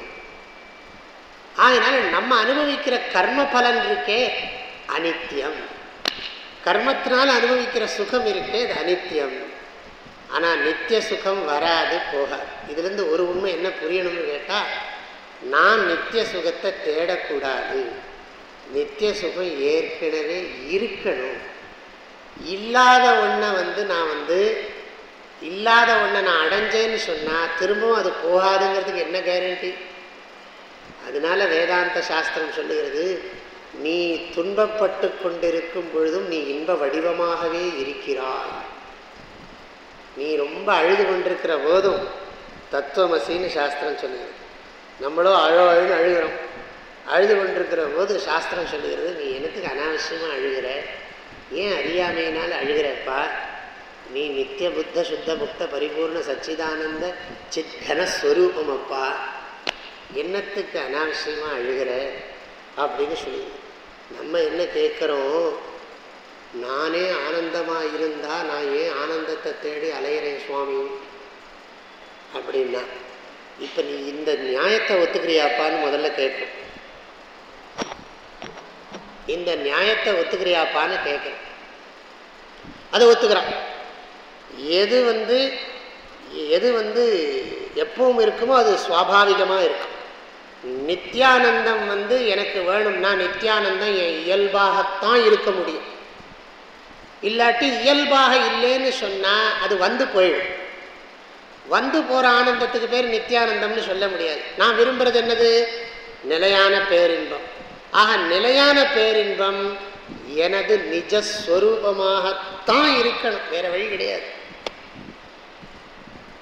அதனால நம்ம அனுபவிக்கிற கர்ம பலன் இருக்கே அனித்தியம். கர்மத்தினால் அனுபவிக்கிற சுகம் இருக்கே அது அனித்தியம். ஆனால் நித்திய சுகம் வராது போகாது. இதுலேருந்து ஒரு உண்மை என்ன புரியணும்னு கேட்டால் நான் நித்திய சுகத்தை தேடக்கூடாது. நித்திய சுகம் ஏற்கனவே இருக்கணும். இல்லாத ஒன்றை வந்து நான் வந்து இல்லாத ஒன்றை நான் அடைஞ்சேன்னு சொன்னால் திரும்பவும் அது போகாதுங்கிறதுக்கு என்ன கேரண்டி அதனால வேதாந்த சாஸ்திரம் சொல்லுகிறது நீ துன்பப்பட்டு கொண்டிருக்கும் பொழுதும் நீ இன்ப வடிவமாகவே இருக்கிறாய். நீ ரொம்ப அழுது கொண்டிருக்கிற போதும் தத்துவமசின்னு சாஸ்திரம் சொல்லுகிறது. நம்மளும் அழோ அழுது அழுகிறோம். அழுது கொண்டிருக்கிற போது சாஸ்திரம் சொல்லுகிறது நீ எனக்கு அனாவசியமாக அழுகிற? ஏன் அறியாமையினால் அழுகிறப்பா நீ நித்திய புத்த சுத்த முக்த பரிபூர்ண சச்சிதானந்த சித்கனஸ்வரூபம் அப்பா. என்னத்துக்கு அனாவசியமாக அழுகிற? அப்படின்னு சொல்லி. நம்ம என்ன கேட்குறோம்? நானே ஆனந்தமாக இருந்தால் நான் ஏன் ஆனந்தத்தை தேடி அலையிறேன் சுவாமி? அப்படின்னா இப்போ நீ இந்த நியாயத்தை ஒத்துக்கிறியாப்பான்னு முதல்ல கேட்கும். இந்த நியாயத்தை ஒத்துக்கிறியாப்பான்னு கேட்குறேன். அதை ஒத்துக்கிறான். எது வந்து எது வந்து எப்பவும் இருக்குமோ அது சுவாபாவிகமாக இருக்கும். நித்யானந்தம் வந்து எனக்கு வேணும்னா நித்யானந்தம் என் இயல்பாகத்தான் இருக்க முடியும். இல்லாட்டி இயல்பாக இல்லைன்னு சொன்னால் அது வந்து போயிடும். வந்து போகிற ஆனந்தத்துக்கு பேர் நித்யானந்தம்னு சொல்ல முடியாது. நான் விரும்புகிறது என்னது? நிலையான பேரின்பம். ஆக நிலையான பேரின்பம் எனது நிஜஸ்வரூபமாகத்தான் இருக்கணும். வேற வழி கிடையாது.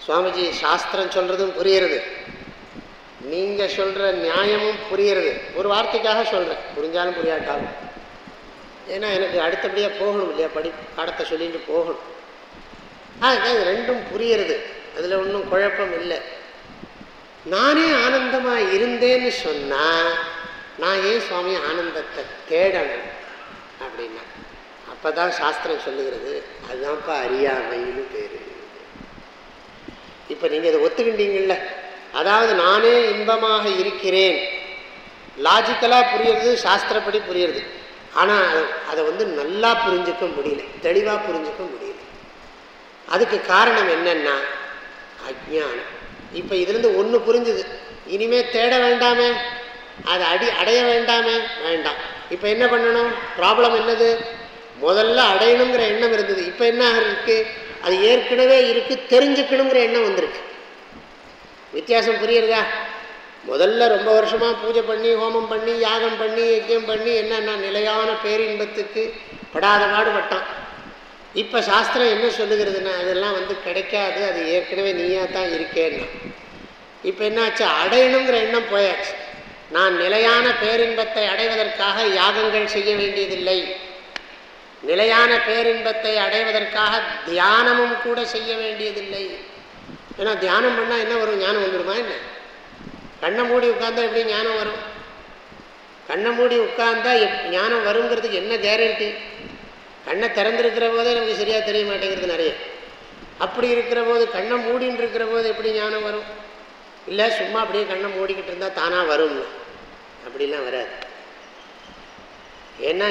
சுவாமிஜி சாஸ்திரம் சொல்றதும் புரியுறது நீங்க சொல்ற நியாயமும் புரியுறது ஒரு வார்த்தைக்காக சொல்றேன். புரிஞ்சாலும் புரியாட்டாலும். ஏன்னா எனக்கு அடுத்தபடியாக போகணும் இல்லையா? படி பாடத்தை சொல்லிட்டு போகணும். ஆ இது ரெண்டும் புரியுறது அதில் ஒன்றும் குழப்பம் இல்லை. நானே ஆனந்தமாக இருந்தேன்னு சொன்னால் நான் ஏன் சுவாமி ஆனந்தத்தை தேடணும் அப்படின்னா? அப்போ தான் சாஸ்திரம் சொல்லுகிறது அதுதான்ப்பா அறியாமைன்னு பேர். இப்போ நீங்கள் இதை ஒத்துக்கிட்டீங்கல்ல? அதாவது நானே இன்பமாக இருக்கிறேன். லாஜிக்கலாக புரியுறது சாஸ்திரப்படி புரியுறது. ஆனால் அதை வந்து நல்லா புரிஞ்சுக்க முடியல. தெளிவாக புரிஞ்சுக்க முடியல. அதுக்கு காரணம் என்னன்னா அஜானம் இப்போ இதுலேருந்து ஒன்று புரிஞ்சுது. இனிமேல் தேட வேண்டாமே. அதை அடி அடைய வேண்டாமே வேண்டாம். இப்போ என்ன பண்ணணும்? ப்ராப்ளம் என்னது? முதல்ல அடையணுங்கிற எண்ணம் இருந்தது. இப்போ என்ன இருக்குது அது ஏற்கனவே இருக்கு தெரிஞ்சுக்கணுங்கிற எண்ணம் வந்திருக்கு. வித்தியாசம் புரியுறதா? முதல்ல ரொம்ப வருஷமா பூஜை பண்ணி ஹோமம் பண்ணி யாகம் பண்ணி யஜ்யம் பண்ணி என்னென்ன நிலையான பேரின்பத்துக்கு படாத பாடுபட்டான். இப்போ சாஸ்திரம் என்ன சொல்லுகிறதுனா அதெல்லாம் வந்து கிடைக்காது அது ஏற்கனவே நீயா தான் இருக்கேன்னா. இப்போ என்னாச்சு? அடையணுங்கிற எண்ணம் போயாச்சு. நான் நிலையான பேரின்பத்தை அடைவதற்காக யாகங்கள் செய்ய வேண்டியதில்லை. நிலையான பேரின்பத்தை அடைவதற்காக தியானமும் கூட செய்ய வேண்டியதில்லை. ஏன்னா தியானம் பண்ணால் என்ன வரும்? ஞானம் வந்துடுமா என்ன? கண்ணை மூடி உட்கார்ந்தா எப்படி ஞானம் வரும்? கண்ணை மூடி உட்கார்ந்தா எப் ஞானம் வருங்கிறதுக்கு என்ன கேரண்டி கண்ணை திறந்துருக்கிற போதே நமக்கு சரியாக தெரிய மாட்டேங்கிறது நிறைய. அப்படி இருக்கிற போது கண்ணை மூடின்னு இருக்கிற போது எப்படி ஞானம் வரும்? இல்லை சும்மா அப்படியே கண்ணை மூடிக்கிட்டு இருந்தால் தானாக வரும்னு. அப்படிலாம் வராது. ஏன்னா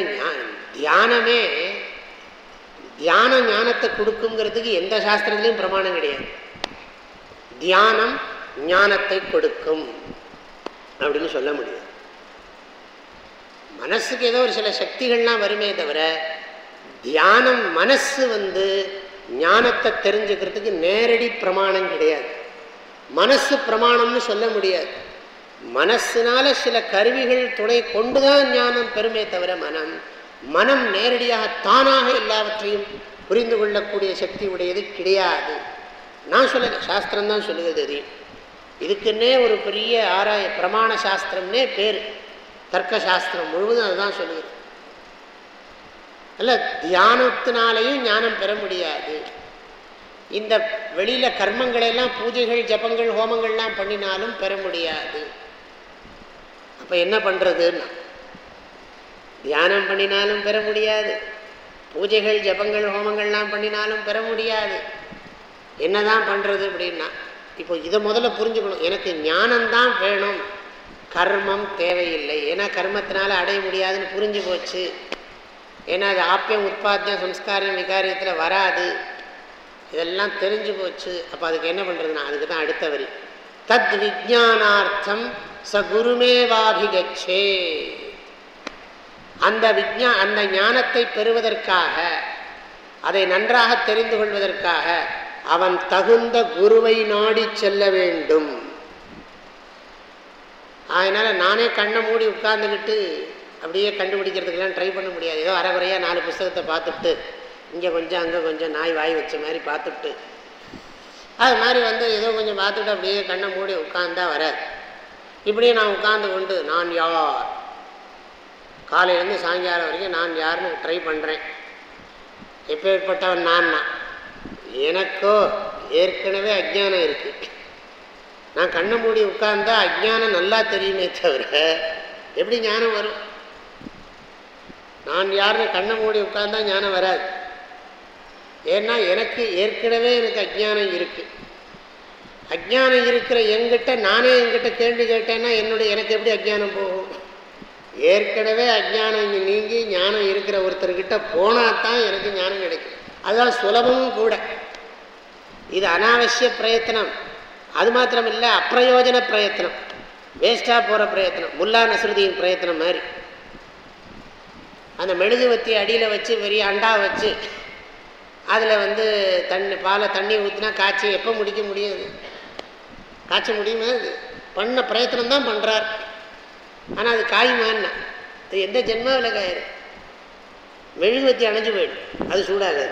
தியானமே தியான ஞானத்தை கொடுக்குங்கிறதுக்கு எந்த சாஸ்திரத்துலையும் பிரமாணம் கிடையாது. தியானம் ஞானத்தை கொடுக்கும் அப்படின்னு சொல்ல முடியாது. மனசுக்கு ஏதோ ஒரு சில சக்திகள்லாம் வருமே தவிர தியானம் மனசு வந்து ஞானத்தை தெரிஞ்சுக்கிறதுக்கு நேரடி பிரமாணம் கிடையாது. மனசு பிரமாணம்னு சொல்ல முடியாது. மனசினால சில கருவிகள் துணை கொண்டுதான் ஞானம் பெருமை தவிர மனம் மனம் நேரடியாக தானாக எல்லாவற்றையும் புரிந்து கொள்ளக்கூடிய சக்தி உடையது கிடையாது. நான் சொல்லலை சாஸ்திரம் தான் சொல்லுகிறது அது. இதுக்குன்னே ஒரு பெரிய ஆராய பிரமாண சாஸ்திரம்னே பேர். தர்க்க சாஸ்திரம் முழுவதும் அதுதான் சொல்லுது அல்ல தியானத்தினாலையும் ஞானம் பெற முடியாது. இந்த வெளியில கர்மங்களை எல்லாம் பூஜைகள் ஜபங்கள் ஹோமங்கள்லாம் பண்ணினாலும் பெற முடியாது. அப்ப என்ன பண்றதுன்னா தியானம் பண்ணினாலும் பெற முடியாது. பூஜைகள் ஜபங்கள் ஹோமங்கள்லாம் பண்ணினாலும் பெற முடியாது. என்னதான் பண்றது அப்படின்னா இப்போ இதை முதல்ல புரிஞ்சுக்கணும். எனக்கு ஞானம்தான் வேணும். கர்மம் தேவையில்லை. ஏன்னா கர்மத்தினால அடைய முடியாதுன்னு புரிஞ்சு போச்சு. ஏன்னா அது ஆப்பியம் உற்பத்தியம் சம்ஸ்காரம் விகாரியத்தில் வராது. இதெல்லாம் தெரிஞ்சு போச்சு. அப்போ அதுக்கு என்ன பண்ணுறதுனா அதுக்கு தான் அடுத்த வரி. தத் விஜானார்த்தம் ச குருமேவாபிகச்சே அந்த விஜா அந்த ஞானத்தை பெறுவதற்காக அதை நன்றாக தெரிந்து கொள்வதற்காக அவன் தகுந்த குருவை நாடி செல்ல வேண்டும். அதனால் நானே கண்ணை மூடி உட்கார்ந்துக்கிட்டு அப்படியே கண்டுபிடிக்கிறதுக்கெல்லாம் ட்ரை பண்ண முடியாது. ஏதோ அரைகுறையாக நாலு புஸ்தகத்தை பார்த்துட்டு இங்கே கொஞ்சம் அங்கே கொஞ்சம் நாய் வாய் வச்ச மாதிரி பார்த்துட்டு அது மாதிரி வந்து ஏதோ கொஞ்சம் பார்த்துட்டு அப்படியே கண்ணை மூடி உட்காந்தா வராது இப்படியே நான் உட்காந்து கொண்டு நான் யார்? காலையிலேருந்து சாயங்காலம் வரைக்கும் நான் யாருன்னு ட்ரை பண்ணுறேன் எப்பேற்பட்டவன் நான் நான் எனக்கோ ஏற்கனவே அஜ்ஞானம் இருக்குது நான் கண்ணை மூடி உட்கார்ந்தா அஜ்ஞானம் நல்லா தெரியுமே தவிர எப்படி ஞானம் வரும்? நான் யாருன்னு கண்ணை மூடி உட்கார்ந்தா ஞானம் வராது. ஏன்னா எனக்கு ஏற்கனவே எனக்கு அஜ்ஞானம் இருக்குது அஜ்ஞானம் இருக்கிற எங்கிட்ட நானே எங்கிட்ட கேள்வி கேட்டேன்னா என்னுடைய எனக்கு எப்படி அஜ்ஞானம் போகும்? ஏற்கனவே அஜ்ஞானம் நீங்கி ஞானம் இருக்கிற ஒருத்தர்கிட்ட போனால் தான் எனக்கு ஞானம் கிடைக்கும். அதுதான் சுலபமும் கூட. இது அனாவசிய பிரயத்தனம். அது மாத்திரம் இல்லை அப்பிரயோஜன பிரயத்தனம். வேஸ்ட்டாக போகிற பிரயத்தனம். முல்லா நசுருதியின் பிரயத்தனம் மாதிரி. அந்த மெழுகுவத்தி அடியில் வச்சு பெரிய அண்டா வச்சு அதில் வந்து தண்ணி பாலை தண்ணி ஊற்றினா காய்ச்சி எப்போ முடிக்க முடியாது காய்ச்ச முடியுமா? அது பண்ண பிரயத்தனம் தான் பண்ணுறார் ஆனால் அது காயுமான்னா அது எந்த ஜென்மாவில் காயிரு மெழுகுவத்தி அணைஞ்சு போயிடும். அது சூடாகாது.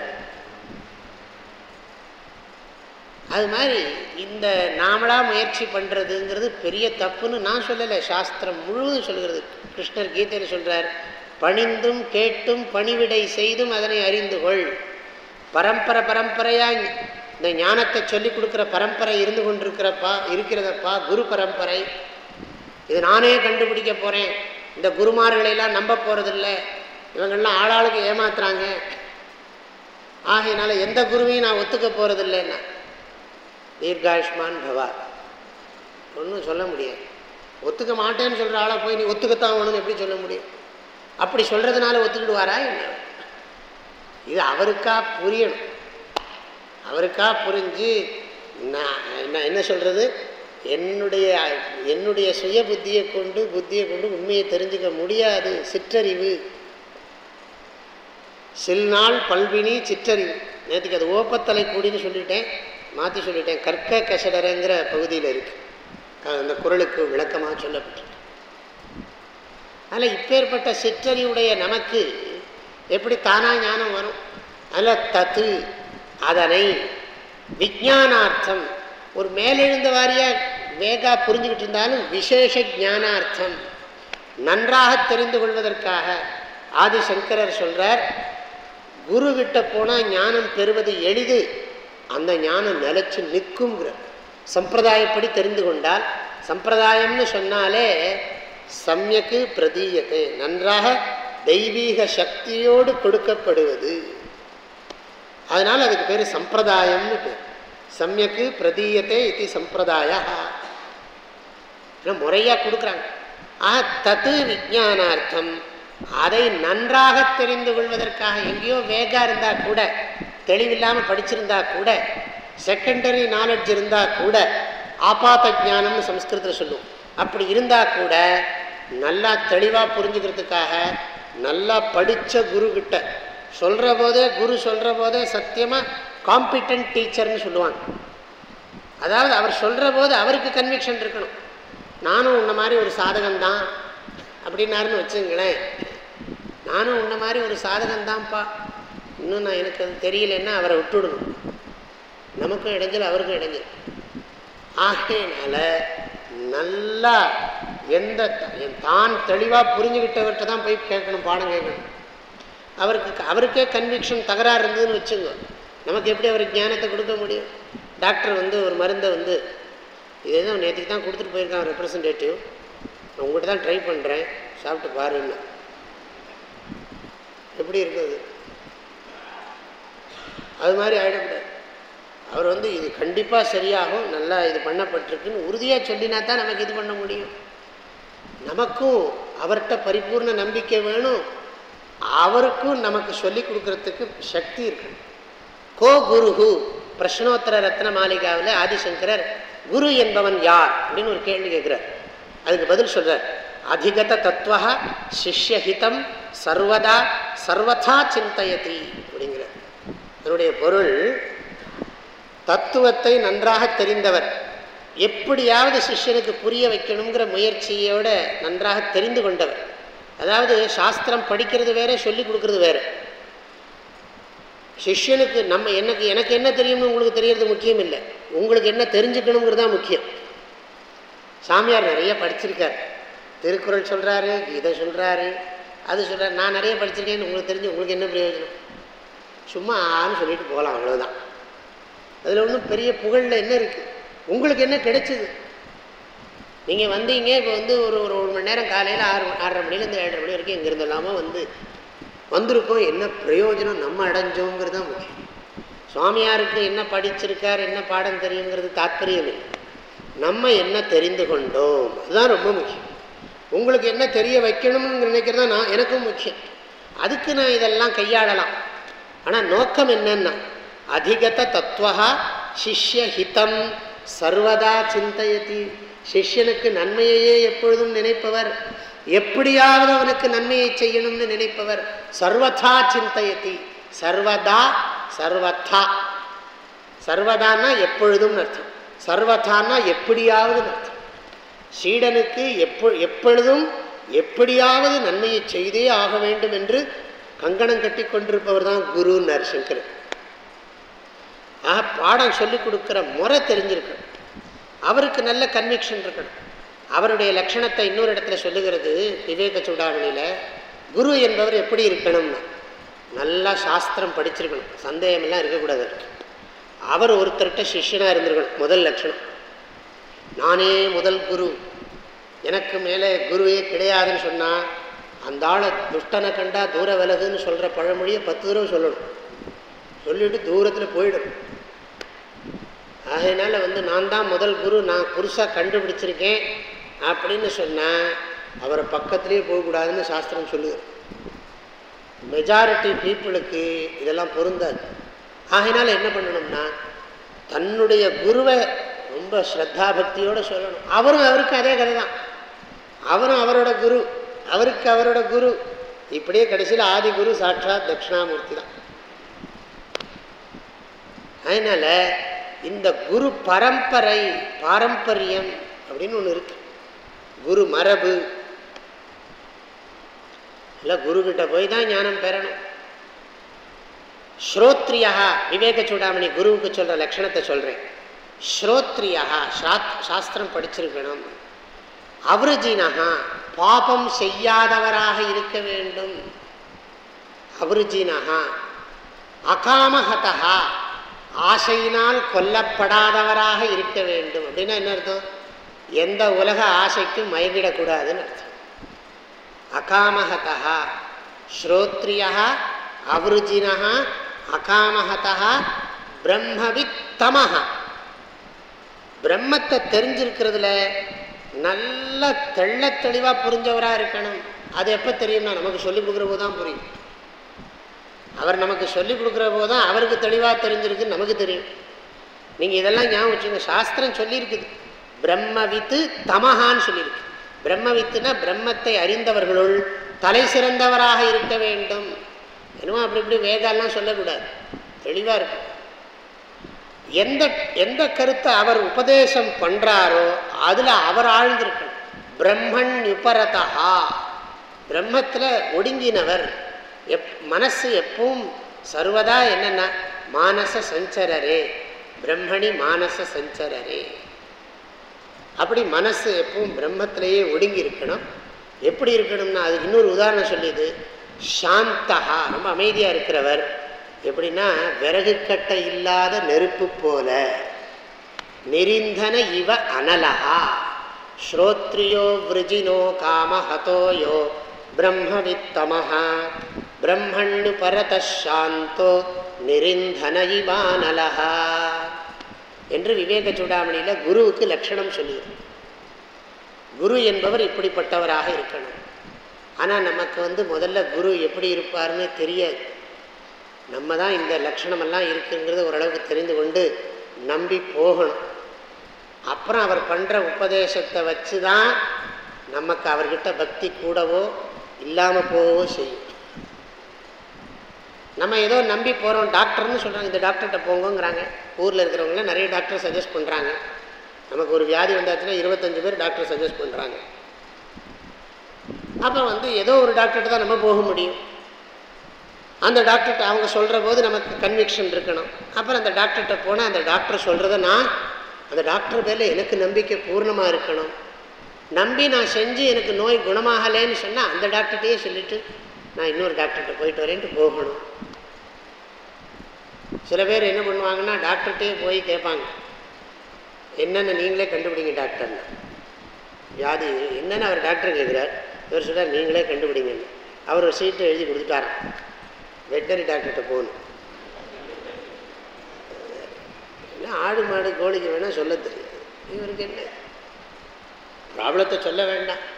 அது மாதிரி இந்த நாமளாக முயற்சி பண்ணுறதுங்கிறது பெரிய தப்புன்னு நான் சொல்லலை. சாஸ்திரம் முழுவதும் சொல்கிறது. கிருஷ்ணர் கீதையில் சொல்கிறார் பணிந்தும் கேட்டும் பணிவிடை செய்தும் அதனை அறிந்து கொள். பரம்பரை பரம்பரையாக இந்த ஞானத்தை சொல்லி கொடுக்குற பரம்பரை இருந்து கொண்டிருக்கிறப்பா இருக்கிறதப்பா குரு பரம்பரை. இது நானே கண்டுபிடிக்க போகிறேன் இந்த குருமார்களையெல்லாம் நம்ப போகிறதில்ல இவங்கெல்லாம் ஆளாளுக்கு ஏமாத்துறாங்க. ஆகையினால எந்த குருவையும் நான் ஒத்துக்க போகிறதில்லைன்னா தீர்காயுஷ்மான் பவா ஒன்றும் சொல்ல முடியாது. ஒத்துக்க மாட்டேன்னு சொல்கிற ஆளை போய் நீ ஒத்துக்கத்தான் வேணும்னு எப்படி சொல்ல முடியும்? அப்படி சொல்கிறதுனால ஒத்துக்கிடுவாரா என்ன? இது அவருக்கா புரியணும். அவருக்கா புரிஞ்சு நான் என்ன சொல்கிறது என்னுடைய என்னுடைய சுய புத்தியை கொண்டு புத்தியை கொண்டு உண்மையை தெரிஞ்சுக்க முடியாது. சிற்றறிவு. சில்நாள் பல்வினி சிற்றறிவு. நேற்றுக்கு அது ஓப்பத்தலை கூடின்னு சொல்லிட்டேன் மாற்றி சொல்லிட்டேன். கற்க கசடரங்கிற பகுதியில் இருக்குது அந்த குரலுக்கு விளக்கமாக சொல்லப்பட்டிருக்கு. அதில் இப்பேற்பட்ட சிற்றறிவுடைய நமக்கு எப்படி தானாக ஞானம் வரும்? அதில் தத்து அதனை விஜானார்த்தம் ஒரு மேலெழுந்த வாரியாக வேகா புரிஞ்சுக்கிட்டு இருந்தாலும் விசேஷ ஞானார்த்தம். நன்றாக தெரிந்து கொள்வதற்காக ஆதிசங்கரர் சொல்கிறார் குரு கிட்ட போனால் ஞானம் பெறுவது எளிது அந்த ஞானம் நிலச்சி நிற்குங்கிற சம்பிரதாயப்படி தெரிந்து கொண்டால் சம்பிரதாயம்னு சொன்னாலே சமயக்கு பிரதீயத்தை நன்றாக தெய்வீக சக்தியோடு கொடுக்கப்படுவது. அதனால் அதுக்கு பேர் சம்பிரதாயம்னு பேர். சமயக்கு பிரதீயத்தை இது சம்பிரதாய. முறையாக கொடுக்குறாங்க. ஆ தத்து விஜானார்த்தம் அதை நன்றாக தெரிந்து கொள்வதற்காக எங்கேயோ வேகா இருந்தால் கூட தெளிவில்லாமல் படிச்சிருந்தா கூட செகண்டரி நாலெட்ஜ் இருந்தால் கூட ஆபாத்த ஜானம்னு சம்ஸ்கிருதத்தில் சொல்லுவோம். அப்படி இருந்தால் கூட நல்லா தெளிவாக புரிஞ்சுக்கிறதுக்காக நல்லா படித்த குருக்கிட்ட சொல்கிற போதே குரு சொல்கிற போதே சத்தியமாக காம்பிட்டன்ட் டீச்சர்னு சொல்லுவாங்க. அதாவது அவர் சொல்கிற போது அவருக்கு கன்விக்ஷன் இருக்கணும். நானும் உன்ன மாதிரி ஒரு சாதகம்தான் அப்படின்னாருன்னு வச்சுங்களேன். நானும் உன்ன மாதிரி ஒரு சாதகம்தான்ப்பா. இன்னும் நான் எனக்கு அது தெரியலன்னா அவரை விட்டுடணும் நமக்கும் இடைஞ்சல் அவருக்கும் இடைஞ்சல். ஆகையினால நல்லா எந்த தான் தெளிவாக புரிஞ்சுக்கிட்டவர்கிட்ட தான் போய் கேட்கணும் பாடம் கேட்கணும். அவருக்கு அவருக்கே கன்விக்ஷன் தகராறு இருந்ததுன்னு வச்சுங்க நமக்கு எப்படி அவருக்கு ஞானத்தை கொடுக்க முடியும்? டாக்டர் வந்து ஒரு மருந்தை வந்து இதே தான் நேற்றுக்கு தான் கொடுத்துட்டு போயிருக்கான் ரெப்ரசன்டேட்டிவ் நான் உங்கள்கிட்ட தான் ட்ரை பண்ணுறேன் சாப்பிட்டு பாருன்னு. எப்படி இருக்குது அது மாதிரி ஆகிடக்கூடாது அவர் வந்து இது கண்டிப்பாக சரியாகும் நல்லா இது பண்ணப்பட்டிருக்குன்னு உறுதியாக சொல்லினா தான் நமக்கு இது பண்ண முடியும். நமக்கும் அவர்கிட்ட பரிபூர்ண நம்பிக்கை வேணும். அவருக்கும் நமக்கு சொல்லி கொடுக்கறதுக்கு சக்தி இருக்கு. கோ குருஹு பிரஷ்னோத்தர ரத்ன மாளிகாவில் ஆதிசங்கரர் குரு என்பவன் யார் அப்படின்னு ஒரு கேள்வி கேட்குறார் அதுக்கு பதில் சொல்கிறார் அதிகத தத்துவ சிஷ்யஹிதம் சர்வதா சர்வதா சிந்தையதி அப்படிங்கிறார். அதனுடைய பொருள் தத்துவத்தை நன்றாக தெரிந்தவர். எப்படியாவது சிஷ்யனுக்கு புரிய வைக்கணுங்கிற முயற்சியோட நன்றாக தெரிந்து கொண்டவர். அதாவது சாஸ்திரம் படிக்கிறது வேற சொல்லி கொடுக்கறது வேற. சிஷ்யனுக்கு நம்ம எனக்கு எனக்கு என்ன தெரியும்னு உங்களுக்கு தெரியறது முக்கியம் இல்லை. உங்களுக்கு என்ன தெரிஞ்சுக்கணுங்கிறது தான் முக்கியம். சாமியார் நிறைய படிச்சிருக்கார். திருக்குறள் சொல்கிறாரு கீதை சொல்கிறாரு அது சொல்கிறார் நான் நிறைய படிச்சிருக்கேன்னு உங்களுக்கு தெரிஞ்சு உங்களுக்கு என்ன பிரயோஜனம்? சும்மா ஆன்னு சொல்லிட்டு போகலாம் அவ்வளோதான் அதில் ஒன்றும் பெரிய புகழில் என்ன இருக்குது உங்களுக்கு என்ன கிடைச்சிது? நீங்கள் வந்தீங்க இப்போ வந்து ஒரு ஒரு ஒரு மணி நேரம் காலையில் ஆறு ஆறரை மணிலேருந்து ஏழரை மணி வரைக்கும் இங்கேருந்து இல்லாமல் வந்து வந்திருக்கோம். என்ன பிரயோஜனம்? நம்ம அடைஞ்சோங்கிறது தான் முக்கியம். சுவாமியாருக்கு என்ன படிச்சிருக்கார் என்ன பாடம் தெரியுங்கிறது தாற்பயம் இல்லை நம்ம என்ன தெரிந்து கொண்டோம்? அதுதான் ரொம்ப முக்கியம். உங்களுக்கு என்ன தெரிய வைக்கணும்னு நினைக்கிறதா நான் எனக்கும் முக்கியம். அதுக்கு நான் இதெல்லாம் கையாளலாம். ஆனால் நோக்கம் என்னன்னா அதிகத தத்துவா சிஷ்ய ஹிதம் சர்வதா சிந்தையதி. சிஷ்யனுக்கு நன்மையையே எப்பொழுதும் நினைப்பவர். எப்படியாவது அவனுக்கு நன்மையை செய்யணும்னு நினைப்பவர். சர்வதா சிந்தையதி. சர்வதா சர்வதா. சர்வதான்னா எப்பொழுதும் அர்த்தம். சர்வதான்னா எப்படியாவது அர்த்தம். சீடனுக்கு எப்பொ எப்பொழுதும் எப்படியாவது நன்மையை செய்தே ஆக வேண்டும் என்று கங்கணம் கட்டி கொண்டிருப்பவர் தான் குருன்னார் சங்கரன் ஆக பாடம் சொல்லிக் கொடுக்குற முறை தெரிஞ்சிருக்கணும் அவருக்கு நல்ல கன்விக்ஷன் இருக்கணும். அவருடைய லட்சணத்தை இன்னொரு இடத்துல சொல்லுகிறது விவேக சூடாமணியில் குரு என்பவர் எப்படி இருக்கணும்னா. நல்லா சாஸ்திரம் படிச்சிருக்கணும். சந்தேகமெல்லாம் இருக்கக்கூடாது. அவர் ஒருத்தர்கிட்ட சிஷ்யனாக இருந்திருக்கணும் முதல் லட்சணம். நானே முதல் குரு. எனக்கு மேலே குருவே கிடையாதுன்னு சொன்னால் அந்த ஆளை துஷ்டனை கண்டா தூர விலகுன்னு சொல்கிற பழமொழியை பத்து தூரம் சொல்லணும். சொல்லிவிட்டு தூரத்தில் போயிடும். அதனால் வந்து நான் தான் முதல் குரு நான் புதுசாக கண்டுபிடிச்சிருக்கேன் அப்படின்னு சொன்னால் அவரை பக்கத்துலேயே போகக்கூடாதுன்னு சாஸ்திரம் சொல்லுது. மெஜாரிட்டி பீப்புளுக்கு இதெல்லாம் பொருந்தாது. ஆகையினால என்ன பண்ணணும்னா தன்னுடைய குருவை ரொம்ப ஸ்ரத்தா பக்தியோடு சொல்லணும். அவரும் அவருக்கு அதே கதை தான். அவரும் அவரோட குரு அவருக்கு அவரோட குரு. இப்படியே கடைசியில் ஆதி குரு சாட்சாத் தட்சிணாமூர்த்தி தான். அதனால் இந்த குரு பரம்பரை பாரம்பரியம் அப்படின்னு ஒன்று இருக்கு. குரு மரபு. இல்லை குருக்கிட்ட போய் தான் ஞானம் பெறணும். ஸ்ரோத்ரியா விவேக சூடாமணி குருவுக்கு சொல்கிற லட்சணத்தை சொல்கிறேன் ஸ்ரோத்ரியா சாஸ்திரம் படிச்சிருக்கணும். அவருஜினகா பாபம் செய்யாதவராக இருக்க வேண்டும். அவருஜினகா அகாமகதா ஆசையினால் கொல்லப்படாதவராக இருக்க வேண்டும். அப்படின்னா என்ன அர்த்தம்? எந்த உலக ஆசைக்கும் மயங்கிடக்கூடாதுன்னு அர்த்தம். அகாமகதா ஸ்ரோத்ரியா அவருஜினா அகாமகதா பிரம்மவித்தமஹா. பிரம்மத்தை தெரிஞ்சிருக்கிறதுல நல்ல தெள்ள தெளிவாக புரிஞ்சவராக இருக்கணும். அது எப்போ தெரியும்னா நமக்கு சொல்லிக் கொடுக்குற போது தான் புரியும். அவர் நமக்கு சொல்லிக் கொடுக்குற போது தான் அவருக்கு தெளிவாக தெரிஞ்சிருக்குன்னு நமக்கு தெரியும். நீங்கள் இதெல்லாம் ஞாபகம் வச்சுங்க சாஸ்திரம் சொல்லியிருக்குது. பிரம்மவித்து தமஹான்னு சொல்லியிருக்கு. பிரம்மவித்துனா பிரம்மத்தை அறிந்தவர்களுள் தலை சிறந்தவராக இருக்க வேண்டும். என்னமோ அப்படி இப்படி வேதாலாம் சொல்லக்கூடாது. தெளிவாக இருக்கும் எந்த எந்த கருத்தை அவர் உபதேசம் பண்ணுறாரோ அதில் அவர் ஆழ்ந்திருக்கணும். பிரம்மன் உபரதா பிரம்மத்தில் ஒடுங்கினவர். எப் மனசு எப்பவும் சர்வதா என்னென்னா மானச சஞ்சரரே பிரம்மணி மானச சஞ்சரரே. அப்படி மனசு எப்பவும் பிரம்மத்திலேயே ஒடுங்கி இருக்கணும் எப்படி இருக்கணும்னா அதுக்கு இன்னொரு உதாரணம் சொல்லியது சாந்தகா ரொம்ப அமைதியாக இருக்கிறவர். எப்படின்னா விறகு கட்டை இல்லாத நெருப்பு போல நெறிந்தன இவ அனலகா ஸ்ரோத்ரியோ விரஜினோ காமஹதோயோ பிரம்மவித்தமஹா பிரம்மண்ணு பரதாந்தோ நெறிந்தன இவானலகா என்று விவேக சூடாமணியில் குருவுக்கு லட்சணம் சொல்லியிருக்கு குரு என்பவர் இப்படிப்பட்டவராக இருக்கணும். ஆனால் நமக்கு வந்து முதல்ல குரு எப்படி இருப்பார்னு தெரியாது. நம்ம தான் இந்த லட்சணமெல்லாம் இருக்குங்கிறத ஓரளவுக்கு தெரிந்து கொண்டு நம்பி போகணும். அப்புறம் அவர் பண்ணுற உபதேசத்தை வச்சு தான் நமக்கு அவர்கிட்ட பக்தி கூடவோ இல்லாமல் போகவோ செய்யும். நம்ம ஏதோ நம்பி போகிறோம் டாக்டர்னு சொல்கிறாங்க இந்த டாக்டர்கிட்ட போங்கங்கிறாங்க. ஊரில் இருக்கிறவங்களாம் நிறைய டாக்டர் சஜஸ்ட் பண்ணுறாங்க நமக்கு ஒரு வியாதி வந்தாச்சுன்னா இருபத்தஞ்சு பேர் டாக்டர் சஜஸ்ட் பண்ணுறாங்க அப்போ வந்து ஏதோ ஒரு டாக்டர்கிட்ட தான் நம்ம போக முடியும். அந்த டாக்டர்கிட்ட அவங்க சொல்கிற போது நமக்கு கன்விக்ஷன் இருக்கணும். அப்புறம் அந்த டாக்டர்கிட்ட போனால் அந்த டாக்டர் சொல்கிறத நான் அந்த டாக்டர் பேரில் எனக்கு நம்பிக்கை பூர்ணமாக இருக்கணும். நம்பி நான் செஞ்சு எனக்கு நோய் குணமாகலேன்னு சொன்னால் அந்த டாக்டர்கிட்டையே சொல்லிவிட்டு நான் இன்னொரு டாக்டர்கிட்ட போயிட்டு வரேன்ட்டு போகணும். சில பேர் என்ன பண்ணுவாங்கன்னா டாக்டர்கிட்டே போய் கேட்பாங்க. என்னென்ன நீங்களே கண்டுபிடிங்க டாக்டர்னு. வியாதி என்னென்னு அவர் டாக்டர் கேட்குறார். இவர் சொல்கிறார் நீங்களே கண்டுபிடிங்கன்னு. அவர் ஒரு சீட்டை எழுதி கொடுத்துட்டாராம். வெட்டரி டாக்டர்கிட்ட போகணும். இல்லை ஆடு மாடு கோழிக்கு வேணால் சொல்ல தெரியும் இவருக்கு என்ன? ப்ராப்ளத்தை சொல்ல வேண்டாம்.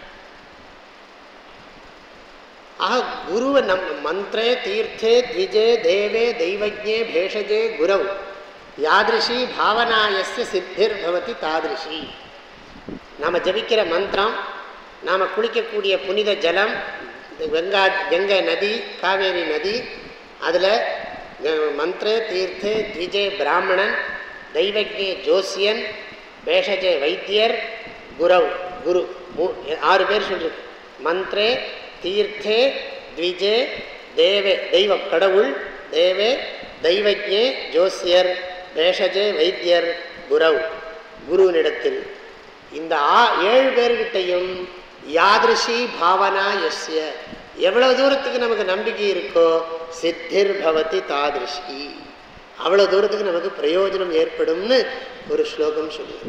ஆக குருவை நம் மந்திரே தீர்த்தே த்விஜே தேவே தெய்வஜே பேஷஜே குரவ் யாதிருஷி பாவனாயஸ்ய சித்திர் பவதி தாதிருஷி. நாம் ஜபிக்கிற மந்திரம் நாம் குளிக்கக்கூடிய புனித ஜலம் கங்கா கங்கை நதி காவேரி நதி அதில் மந்திரே தீர்த்தே த்விஜே பிராமணன் தெய்வஜே ஜோசியன் பேஷஜே வைத்தியர் குரவ் குரு ஆறு பேர் சொல்லியிருக்கு மந்திரே தீர்த்தே த்விஜே தேவே தெய்வம் கடவுள் தேவே தெய்வஜே ஜோசியர் பேஷஜே வைத்தியர் குரவ். குருவினிடத்தில் இந்த ஆ ஏழு பேர்கிட்டையும் யாதிருஷி பாவனா எஸ்ய எவ்வளோ தூரத்துக்கு நமக்கு நம்பிக்கை இருக்கோ சித்திர் பவதி தாதிருஷி. அவ்வளோ தூரத்துக்கு நமக்கு பிரயோஜனம் ஏற்படும்னு ஒரு ஸ்லோகம் சொல்லுது.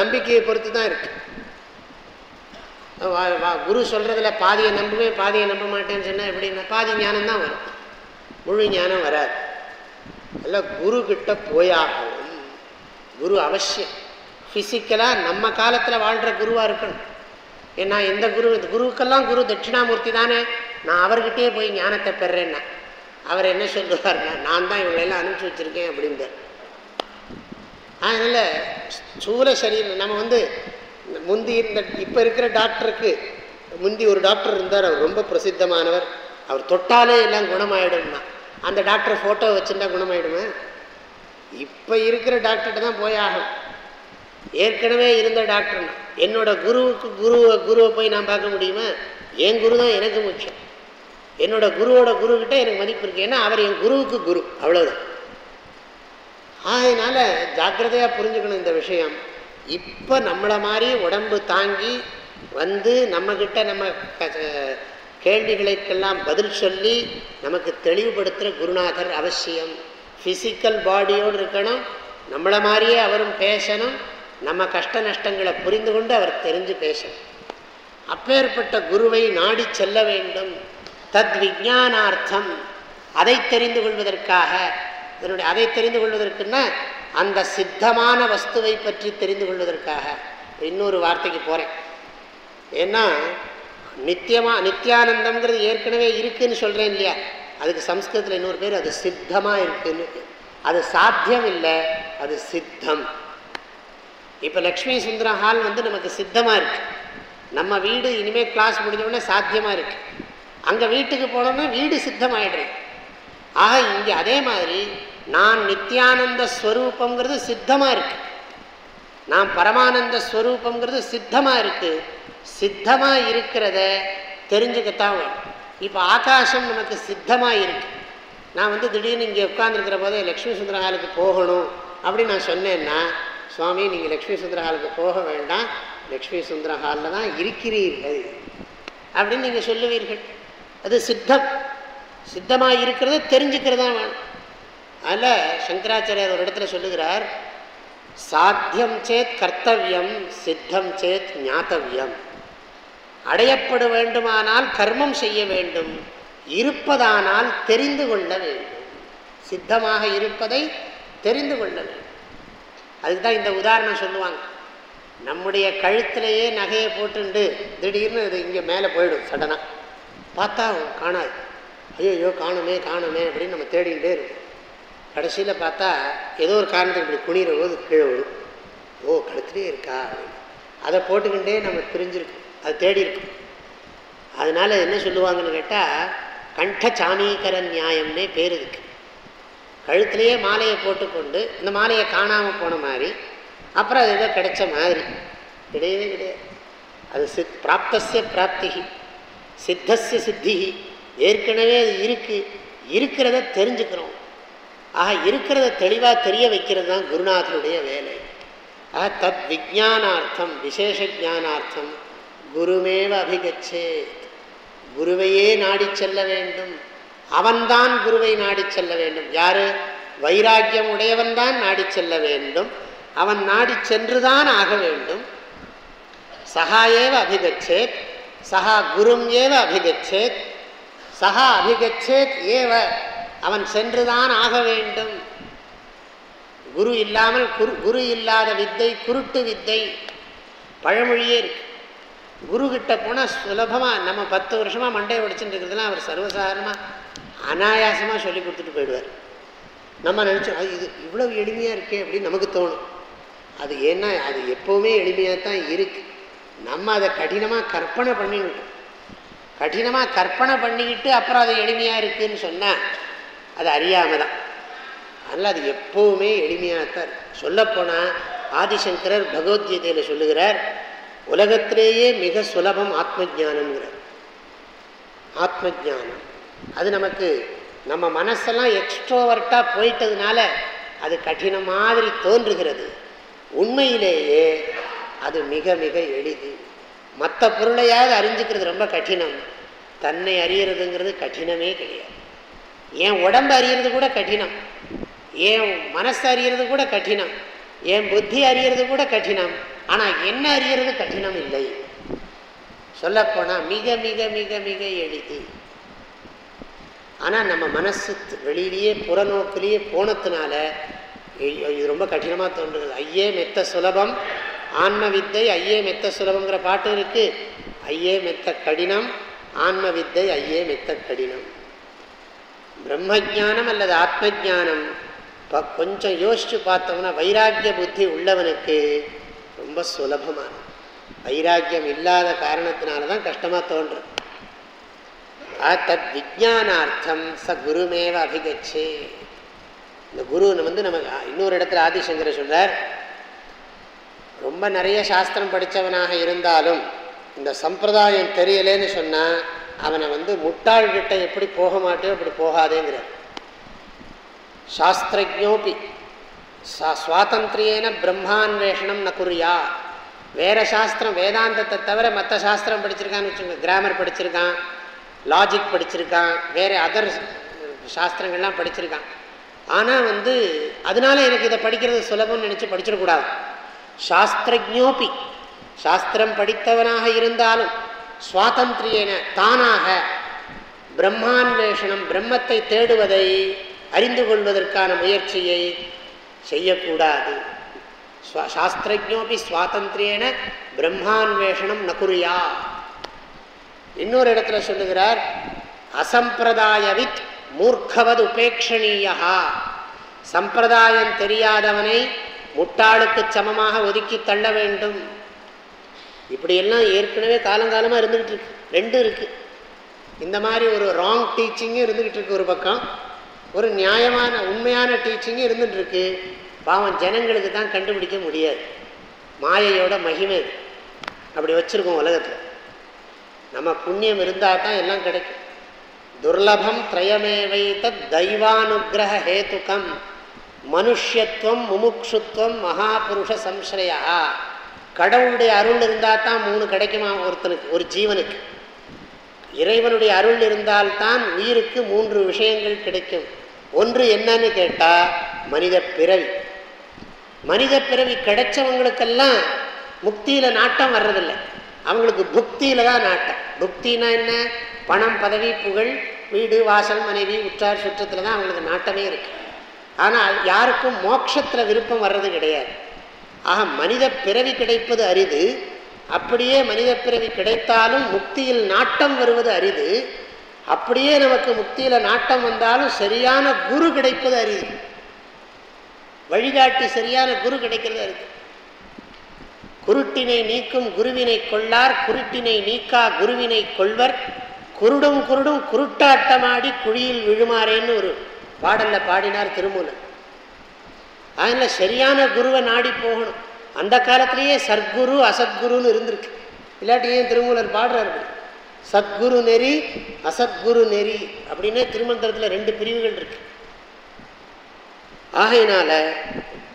நம்பிக்கையை பொறுத்து தான் இருக்கு. குரு சொல்கிறதுல பாதியை நம்புவேன் பாதியை நம்ப மாட்டேன்னு சொன்னால் எப்படின்னா பாதி ஞானம் தான் வரும். முழு ஞானம் வராது. எல்லாம் குரு கிட்ட போயாகணும் குரு அவசியம். ஃபிசிக்கலாக நம்ம காலத்தில் வாழ்கிற குருவாக இருக்கணும். ஏன்னா எந்த குரு குருவுக்கெல்லாம் குரு தட்சிணாமூர்த்தி தானே. நான் அவர்கிட்டயே போய் ஞானத்தை பெறேன்னா. அவர் என்ன சொல்லுவார்னா நான் தான் இவங்களெல்லாம் அனுப்பிச்சி வச்சுருக்கேன் அப்படின்னு அதனால் சூழ சரீரம் நம்ம வந்து முந்தி இருந்த இப்போ இருக்கிற டாக்டருக்கு முந்தி ஒரு டாக்டர் இருந்தார் அவர் ரொம்ப பிரசித்தமானவர். அவர் தொட்டாலே எல்லாம் குணமாயிடும்னா. அந்த டாக்டர் ஃபோட்டோ வச்சுருந்தா குணமாயிடுமே? இப்போ இருக்கிற டாக்டர்கிட்ட தான் போய் ஆகும் ஏற்கனவே இருந்த டாக்டர்னா என்னோட குருவுக்கு குருவை குருவை போய் நான் பார்க்க முடியுமா? என் குரு தான் எனக்கு முக்கியம். என்னோட குருவோட குருக்கிட்ட எனக்கு மதிப்பு இருக்கு. ஏன்னா அவர் என் குருவுக்கு குரு. அவ்வளோதான் அதனால் ஜாக்கிரதையாக புரிஞ்சுக்கணும் இந்த விஷயம். இப்போ நம்மளை மாதிரி உடம்பு தாங்கி வந்து நம்மக்கிட்ட நம்ம கேள்விகளுக்கெல்லாம் பதில் சொல்லி நமக்கு தெளிவுபடுத்துகிற குருநாதர் அவசியம். ஃபிசிக்கல் பாடியோடு இருக்கணும் நம்மளை மாதிரியே அவரும் பேசணும் நம்ம கஷ்ட நஷ்டங்களை புரிந்து கொண்டு அவர் தெரிஞ்சு பேசணும். அப்பேற்பட்ட குருவை நாடி செல்ல வேண்டும். தத் விஜானார்த்தம் அதை தெரிந்து கொள்வதற்காக. இதனுடைய அதை தெரிந்து கொள்வதற்குன்னா அந்த சித்தமான வஸ்துவை பற்றி தெரிந்து கொள்வதற்காக இன்னொரு வார்த்தைக்கு போகிறேன் ஏன்னா நித்தியமாக நித்தியானந்தம்ங்கிறது ஏற்கனவே இருக்குதுன்னு சொல்கிறேன் இல்லையா? அதுக்கு சம்ஸ்கிருதத்தில் இன்னொரு பேர் அது சித்தமாக இருக்குன்னு. அது சாத்தியம் இல்லை அது சித்தம். இப்போ லக்ஷ்மி சுந்தரம் ஹால் வந்து நமக்கு சித்தமாக இருக்குது நம்ம வீடு இனிமேல் கிளாஸ் முடிஞ்சோடனே சாத்தியமாக இருக்குது அங்கே வீட்டுக்கு போனோம்னா வீடு சித்தமாயிடுறது ஆக இங்கே அதே மாதிரி நான் நித்யானந்த ஸ்வரூபங்கிறது சித்தமாக இருக்கு. நான் பரமானந்த ஸ்வரூபங்கிறது சித்தமாக இருக்கு. சித்தமாக இருக்கிறத தெரிஞ்சுக்கத்தான் வேணும். இப்போ ஆகாசம் நமக்கு சித்தமாக இருக்கு. நான் வந்து திடீர்னு இங்கே உட்காந்துருக்கிற போதே லக்ஷ்மி சுந்தரஹாலுக்கு போகணும் அப்படின்னு நான் சொன்னேன்னா சுவாமி நீங்கள் லக்ஷ்மி சுந்தரஹாலுக்கு போக வேண்டாம். லக்ஷ்மி சுந்தரஹாலில் தான் இருக்கிறீர்கள் அப்படின்னு நீங்கள் சொல்லுவீர்கள். அது சித்தம். சித்தமாக இருக்கிறத தெரிஞ்சுக்கிறது தான் வேணும். அதில் சங்கராச்சாரியார் ஒரு இடத்துல சொல்லுகிறார் சாத்தியம் சேத் கர்த்தவியம் சித்தம் சேத் ஞாத்தவியம். அடையப்பட வேண்டுமானால் கர்மம் செய்ய வேண்டும் இருப்பதானால் தெரிந்து கொள்ள வேண்டும். சித்தமாக இருப்பதை தெரிந்து கொள்ள வேண்டும். அதுக்கு தான் இந்த உதாரணம் சொல்லுவாங்க. நம்முடைய கழுத்திலேயே நகையை போட்டுண்டு திடீர்னு அது இங்கே மேலே போயிடும் சடனாக பார்த்தா காணாது. ஐயோ காணுமே காணுமே அப்படின்னு நம்ம தேடிகிட்டே இருக்கும் கடைசியில் பார்த்தா ஏதோ ஒரு காரணத்துக்கு இப்படி குனிகிற போது கீழே விடும் ஓ கழுத்துலேயே இருக்கா? அப்படின்னு அதை போட்டுக்கிட்டே நம்ம பிரிஞ்சிருக்கோம். அது தேடி இருக்கும். அதனால் என்ன சொல்லுவாங்கன்னு கேட்டால் கண்ட சாமீகர நியாயம்னே பேர் இருக்கு. கழுத்துலேயே மாலையை போட்டுக்கொண்டு இந்த மாலையை காணாமல் போன மாதிரி அப்புறம் அது ஏதோ கிடைச்ச மாதிரி. கிடையவே கிடையாது. அது சித் பிராப்தசிய பிராப்தி சித்தசிய சித்தி ஏற்கனவே அது இருக்குது இருக்கிறத தெரிஞ்சுக்கிறோம். ஆக இருக்கிறத தெளிவாக தெரிய வைக்கிறது தான் குருநாதனுடைய வேலை. ஆக தத் விஜானார்த்தம் விசேஷ ஜானார்த்தம் குருமேவ அபிகச்சேத் குருவையே நாடி செல்ல வேண்டும். அவன்தான் குருவை நாடி செல்ல வேண்டும். யாரு? வைராக்கியம் உடையவன்தான் நாடி செல்ல வேண்டும். அவன் நாடி சென்றுதான் ஆக வேண்டும். சகா ஏவ அபிகச்சேத் சகா குரும் ஏவ அபிகச்சேத் சகா அபிகச்சேத் ஏவ அவன் சென்றுதான் ஆக வேண்டும். குரு இல்லாமல் குரு குரு இல்லாத வித்தை குருட்டு வித்தை பழமொழியே இருக்கு. குரு போனால் சுலபமாக நம்ம பத்து வருஷமாக மண்டையை உடைச்சுட்டு இருக்கிறதுலாம் அவர் சர்வசாதாரணமாக அனாயாசமாக சொல்லி கொடுத்துட்டு போயிடுவார். நம்ம நினச்சோம் அது இது இவ்வளோ எளிமையாக இருக்கே அப்படின்னு நமக்கு தோணும். அது ஏன்னா அது எப்போவுமே எளிமையாக தான் இருக்குது நம்ம அதை கடினமாக கற்பனை பண்ணிக்கிட்டோம். கடினமாக கற்பனை பண்ணிக்கிட்டு அப்புறம் அது எளிமையாக இருக்குதுன்னு சொன்னால் அது அறியாமல் தான் அதனால் அது எப்போவுமே எளிமையாக தான் சொல்லப்போனால் ஆதிசங்கரர் பகவத்கீதையில் சொல்லுகிறார் உலகத்திலேயே மிக சுலபம் ஆத்ம ஜானம்ங்கிறார் ஆத்ம ஜானம் அது நமக்கு நம்ம மனசெல்லாம் எக்ஸ்ட்ரோவர்ட்டாக போயிட்டதுனால அது கடின மாதிரி தோன்றுகிறது. உண்மையிலேயே அது மிக மிக எளிது. மற்ற பொருளையாவது அறிஞ்சுக்கிறது ரொம்ப கடினம். தன்னை அறியறதுங்கிறது கடினமே கிடையாது. என் உடம்பு அறியறது கூட கடினம். என் மனசு அறியறது கூட கடினம். என் புத்தி அறியறது கூட கடினம். ஆனால் என்ன அறியறது கடினம் இல்லை. சொல்லப்போனால் மிக மிக மிக மிக எளிது. ஆனால் நம்ம மனசு வெளியிலேயே புறநோக்கிலேயே போனதுனால இது ரொம்ப கடினமாக தோன்றுகிறது ஐயே மெத்த சுலபம். ஆன்ம வித்தை ஐயே மெத்த சுலபங்கிற பாட்டு இருக்கு. ஐயே மெத்த கடினம். ஆன்ம வித்தை ஐயே மெத்த கடினம். பிரம்மஜானம் அல்லது ஆத்ம ஜானம் இப்போ கொஞ்சம் யோசித்து பார்த்தோம்னா வைராக்கிய புத்தி உள்ளவனுக்கு ரொம்ப சுலபமான வைராக்கியம் இல்லாத காரணத்தினால தான் கஷ்டமாக தோன்றும் தத் விஜானார்த்தம் ச குருமேவ அபிகச்சே. இந்த குரு வந்து நமக்கு இன்னொரு இடத்துல ஆதிசங்கர சொல்கிறார் ரொம்ப நிறைய சாஸ்திரம் படித்தவனாக இருந்தாலும் இந்த சம்பிரதாயம் தெரியலேன்னு சொன்னால் அவனை வந்து முட்டாள்கிட்ட எப்படி போக மாட்டேன் அப்படி போகாதேங்கிறார். சாஸ்திரஜோபி சுவாதந்திரியேன பிரம்மான்வேஷனம் ந குறியா வேறு சாஸ்திரம் வேதாந்தத்தை தவிர மற்ற சாஸ்திரம் படிச்சிருக்கான்னு வச்சுக்கோங்க. கிராமர் படிச்சிருக்கான் லாஜிக் படிச்சிருக்கான் வேறு அதர் சாஸ்திரங்கள்லாம் படிச்சிருக்கான். ஆனால் வந்து அதனால எனக்கு இதை படிக்கிறது சுலபம்னு நினச்சி படிச்சிடக்கூடாது. சாஸ்திரஜோபி சாஸ்திரம் படித்தவனாக இருந்தாலும் சுவாதந்திரியன தானாக பிரம்மான்வேஷனம் பிரம்மத்தை தேடுவதை அறிந்து கொள்வதற்கான முயற்சியை செய்யக்கூடாது. சாஸ்திரஜோபி சுவாதந்திரியன பிரம்மான்வேஷனம் நகுரியா. இன்னொரு இடத்துல சொல்லுகிறார் அசம்பிரதாயவித் மூர்க்கவது உபேட்சணீயா சம்பிரதாயம் தெரியாதவனை முட்டாளுக்கு சமமாக ஒதுக்கி தள்ள வேண்டும். இப்படியெல்லாம் ஏற்கனவே காலங்காலமாக இருந்துக்கிட்டு இருக்கு. ரெண்டும் இருக்குது இந்த மாதிரி ஒரு ராங் டீச்சிங்கும் இருந்துக்கிட்டு இருக்கு ஒரு பக்கம். ஒரு நியாயமான உண்மையான டீச்சிங்கும் இருந்துகிட்டு இருக்கு. பாவம் ஜனங்களுக்கு தான் கண்டுபிடிக்க முடியாது. மாயையோட மகிமை இது. அப்படி வச்சுருக்கோம் உலகத்தில். நம்ம புண்ணியம் இருந்தால் தான் எல்லாம் கிடைக்கும். துர்லபம் திரயமேவைத்த தெய்வானுகிரக ஹேத்துக்கம் மனுஷத்துவம் முமுக்ஷுத்துவம் மகாபுருஷ சம்ஸ்ரயா. கடவுளுடைய அருள் இருந்தால் தான் மூணு கிடைக்குமா ஒருத்தனுக்கு ஒரு ஜீவனுக்கு? இறைவனுடைய அருள் இருந்தால்தான் உயிருக்கு மூன்று விஷயங்கள் கிடைக்கும். ஒன்று என்னன்னு கேட்டால் மனித பிறவி. மனித பிறவி கிடைச்சவங்களுக்கெல்லாம் முக்தியில் நாட்டம் வர்றதில்லை. அவங்களுக்கு புக்தியில் தான் நாட்டம். புக்தினா என்ன? பணம் பதவி புகழ் வீடு வாசல் மனைவி உற்றார் சுற்றத்தில் தான் அவங்களுக்கு நாட்டமே இருக்குது ஆனால் யாருக்கும் மோட்சத்தில் விருப்பம் வர்றது கிடையாது. ஆக மனித பிறவி கிடைப்பது அரிது. அப்படியே மனித பிறவி கிடைத்தாலும் முக்தியில் நாட்டம் வருவது அரிது. அப்படியே நமக்கு முக்தியில் நாட்டம் வந்தாலும் சரியான குரு கிடைப்பது அரிது. வழிகாட்டி சரியான குரு கிடைக்கிறது அரிது. குருட்டினை நீக்கும் குருவினை கொள்ளார் குருட்டினை நீக்கா குருவினை கொள்வர். குருடும் குருடும் குருட்டாட்டமாடி குழியில் விழுமாறேன்னு ஒரு பாடலில் பாடினார் திருமூலன். அதனால் சரியான குருவை நாடி போகணும். அந்த காலத்திலேயே சர்க்குரு அசத்குருன்னு இருந்திருக்கு. இல்லாட்டி ஏன் திருமூலர் பாடுறாரு சத்குரு நெறி அசத்குரு நெறி அப்படின்னே திருமந்திரத்தில் ரெண்டு பிரிவுகள் இருக்கு. ஆகையினால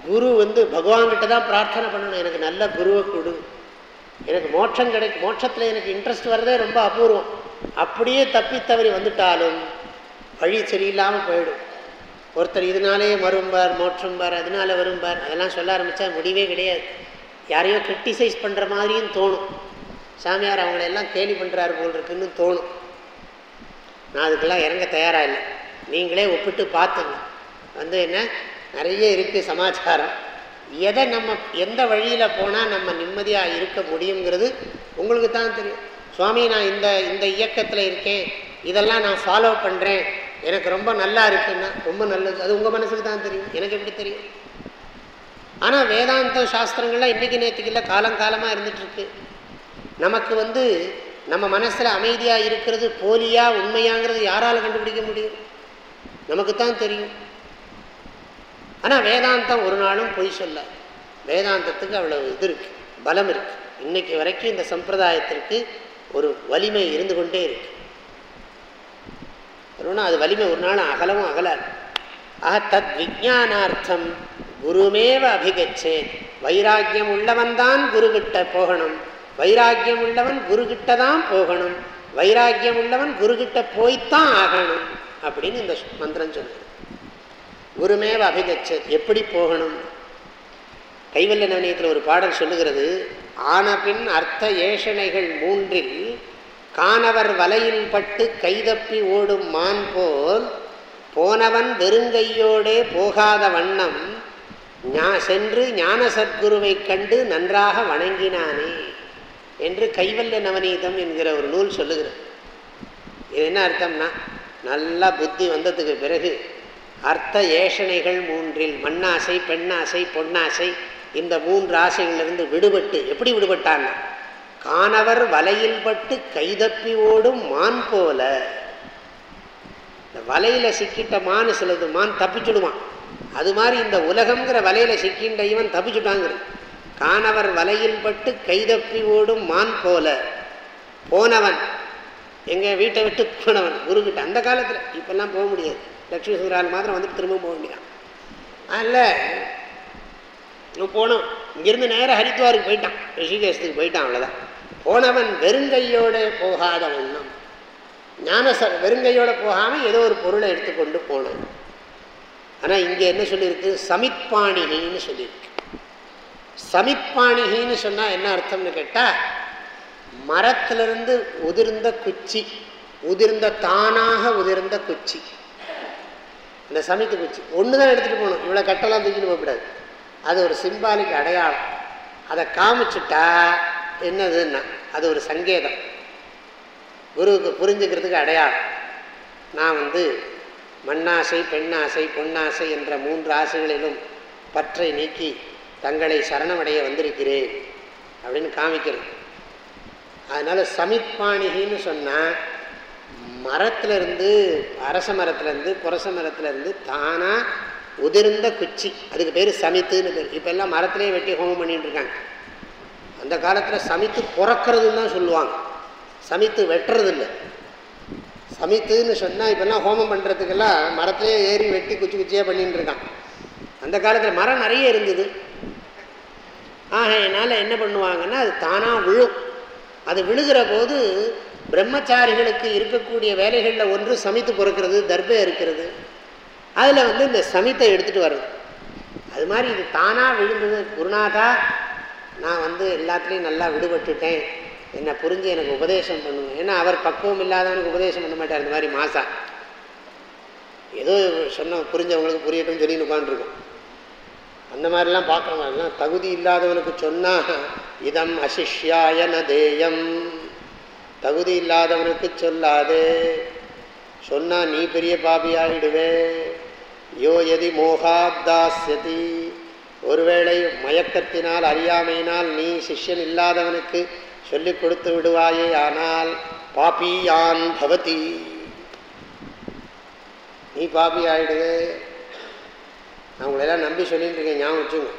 குரு வந்து பகவான்கிட்ட தான் பிரார்த்தனை பண்ணணும். எனக்கு நல்ல குருவை கொடு. எனக்கு மோட்சம் கிடைக்கும். மோட்சத்தில் எனக்கு இன்ட்ரெஸ்ட் வர்றதே ரொம்ப அபூர்வம். அப்படியே தப்பி தவறி வந்துட்டாலும் வழி சரியில்லாமல் போயிடும். ஒருத்தர் இதனாலேயே வரும்பார் மோற்றம்பார் அதனால வரும்பார் அதெல்லாம் சொல்ல ஆரம்பித்தா முடிவே கிடையாது. யாரையோ கிரிட்டிசைஸ் பண்ணுற மாதிரியும் தோணும். சாமியார் அவங்களெல்லாம் கேலி பண்ணுறாரு போல் இருக்குன்னு தோணும். நான் அதுக்கெல்லாம் இறங்க தயாராக இல்லை. நீங்களே ஒப்பிட்டு பார்த்துங்க. வந்து என்ன? நிறைய இருக்குது சமாச்சாரம். எதை நம்ம எந்த வழியில் போனால் நம்ம நிம்மதியாக இருக்க முடியுங்கிறது உங்களுக்கு தான் தெரியும். சுவாமி நான் இந்த இந்த இயக்கத்தில் இருக்கேன். இதெல்லாம் நான் ஃபாலோ பண்ணுறேன் எனக்கு ரொம்ப நல்லா இருக்குன்னா ரொம்ப நல்லது. அது உங்கள் மனசுக்கு தான் தெரியும். எனக்கு எப்படி தெரியும்? ஆனால் வேதாந்த சாஸ்திரங்கள்லாம் இன்றைக்கி நேற்றுக்கு இல்லை காலங்காலமாக இருந்துகிட்ருக்கு நமக்கு வந்து நம்ம மனசில் அமைதியாக இருக்கிறது போலியா உண்மையாங்கிறது யாரால் கண்டுபிடிக்க முடியும்? நமக்கு தான் தெரியும். ஆனால் வேதாந்தம் ஒரு நாளும் பொய் சொல்ல. வேதாந்தத்துக்கு அவ்வளோ இது இருக்குது பலம் இருக்குது இன்றைக்கி வரைக்கும் இந்த சம்பிரதாயத்திற்கு ஒரு வலிமை இருந்து கொண்டே இருக்குது இருக்கு அது வலிமை ஒரு நாள் அகலவும் அகலாது. ஆக தத் விஜானார்த்தம் குருமேவ அபிகச்சே வைராக்கியம் உள்ளவன் தான் குருகிட்ட போகணும். வைராக்கியம் உள்ளவன் குருகிட்ட தான் போகணும். வைராக்கியம் உள்ளவன் குருகிட்ட போய்த்தான் ஆகணும் அப்படின்னு இந்த மந்திரம் சொன்னார் குருமேவ அபிகச்ச எப்படி போகணும்? கைவல்ல நவனியத்தில் ஒரு பாடல் சொல்லுகிறது ஆனபின் அர்த்த ஏஷணைகள் மூன்றில் காணவர் வலையில் பட்டு கைதப்பி ஓடும் மான் போல் போனவன் வெறுங்கையோடே போகாத வண்ணம் சென்று ஞான சத்குருவை கண்டு நன்றாக வணங்கினானே என்று கைவல்ய நவநீதம் என்கிற ஒரு நூல் சொல்லுகிறது. இது என்ன அர்த்தம்னா நல்லா புத்தி வந்ததுக்கு பிறகு அர்த்த ஏஷணைகள் மூன்றில் மண்ணாசை பெண்ணாசை பொன்னாசை இந்த மூன்று ஆசைகளிலிருந்து விடுபட்டு எப்படி விடுபட்டான்னா காணவர் வலையில் பட்டு கைதப்பி ஓடும் மான் போல. இந்த வலையில சிக்கிட்ட மான் சிலது மான் தப்பிச்சுடுவான் அது மாதிரி இந்த உலகம்ங்கிற வலையில சிக்கின்ற இவன் தப்பிச்சுட்டாங்கிறது காணவர் வலையில் பட்டு கைதப்பி ஓடும் மான் போல. போனவன் எங்கள் வீட்டை விட்டு போனவன் குருக்கிட்ட அந்த காலத்தில் இப்பெல்லாம் போக முடியாது. லட்சுமி சுந்தரால் மாத்திரம் வந்துட்டு திரும்ப போக முடியாது அதில் போனோம் இங்கிருந்து நேராக ஹரித்வாருக்கு போயிட்டான். ரிஷிகேஷத்துக்கு போயிட்டான் அவ்வளோதான் போனவன் வெறுங்கையோட போகாத வண்ணம். ஞானசர் வெறுங்கையோட போகாமல் ஏதோ ஒரு பொருளை எடுத்துக்கொண்டு போனான் ஆனால் இங்கே என்ன சொல்லியிருக்கு? சமிப்பாணிகின்னு சொல்லியிருக்கு. சமிப்பாணிகின்னு சொன்னால் என்ன அர்த்தம்னு கேட்டால் மரத்திலிருந்து உதிர்ந்த குச்சி உதிர்ந்த தானாக உதிர்ந்த குச்சி. இந்த சமித்து குச்சி. ஒன்று தான் எடுத்துகிட்டு போகணும் இவ்வளோ கட்டெல்லாம் தூக்கிட்டு போகக்கூடாது அது ஒரு சிம்பாலிக் அடையாளம். அதை காமிச்சுட்டா என்னதுன்னா அது ஒரு சங்கேதம். குருவுக்கு புரிஞ்சுக்கிறதுக்கு அடையாளம். நான் வந்து மண்ணாசை பெண்ணாசை பொன்னாசை என்ற மூன்று ஆசைகளிலும் பற்றை நீக்கி தங்களை சரணமடைய வந்திருக்கிறேன் அப்படின்னு காமிக்கிறது. அதனால் சமித்பாணிகின்னு சொன்னால் மரத்துலேருந்து அரச மரத்துலேருந்து புரச மரத்துலேருந்து தானாக உதிர்ந்த குச்சி. அதுக்கு பேர் சமித்துன்னு பேர். இப்போ எல்லாம் மரத்துலேயே வெட்டி ஹோமம் பண்ணிகிட்டு இருக்காங்க. அந்த காலத்தில் சமைத்து பிறக்கிறதுன்னு தான் சொல்லுவாங்க. சமைத்து வெட்டுறது இல்லை சமித்துன்னு சொன்னால் இப்போல்லாம் ஹோமம் பண்ணுறதுக்கெல்லாம் மரத்துலேயே ஏறி வெட்டி குச்சி குச்சியாக பண்ணிட்டு இருக்கான். அந்த காலத்தில் மரம் நிறைய இருந்தது. ஆக என்னால் என்ன பண்ணுவாங்கன்னா அது தானாக விழும். அது விழுகிற போது பிரம்மச்சாரிகளுக்கு இருக்கக்கூடிய வேலைகளில் ஒன்று சமைத்து பொறுக்கிறது தர்பை இருக்கிறது. அதில் வந்து இந்த சமித்தை எடுத்துகிட்டு வர்றது. அது மாதிரி இது தானாக விழுந்தது. குருநாதா நான் வந்து எல்லாத்துலேயும் நல்லா விடுபட்டுட்டேன். என்னை புரிஞ்சு எனக்கு உபதேசம் பண்ணுங்க. ஏன்னா அவர் பக்குவம் இல்லாதவனுக்கு உபதேசம் பண்ண மாட்டார் இந்த மாதிரி மாசா. ஏதோ சொன்ன புரிஞ்சவங்களுக்கு புரியட்டும் சொல்லி உட்காந்துருக்கோம் அந்த மாதிரிலாம் பார்க்குறவங்க தகுதி இல்லாதவனுக்கு சொன்னால் இதம் அசிஷ்யாயன தேயம். தகுதி இல்லாதவனுக்கு சொல்லாதே. சொன்னால் நீ பெரிய பாபியாகிடுவே யோ எதி மோகாப்தாஸ்யதி. ஒருவேளை மயக்கத்தினால் அறியாமையினால் நீ சிஷ்யன் இல்லாதவனுக்கு சொல்லிக் கொடுத்து விடுவாயே ஆனால் பாப்பியான் பவதி. நீ பாப்பி ஆயிடுது நான் உங்களெல்லாம் நம்பி சொல்லிட்டு இருக்கேன் ஞாபகம் வச்சுங்க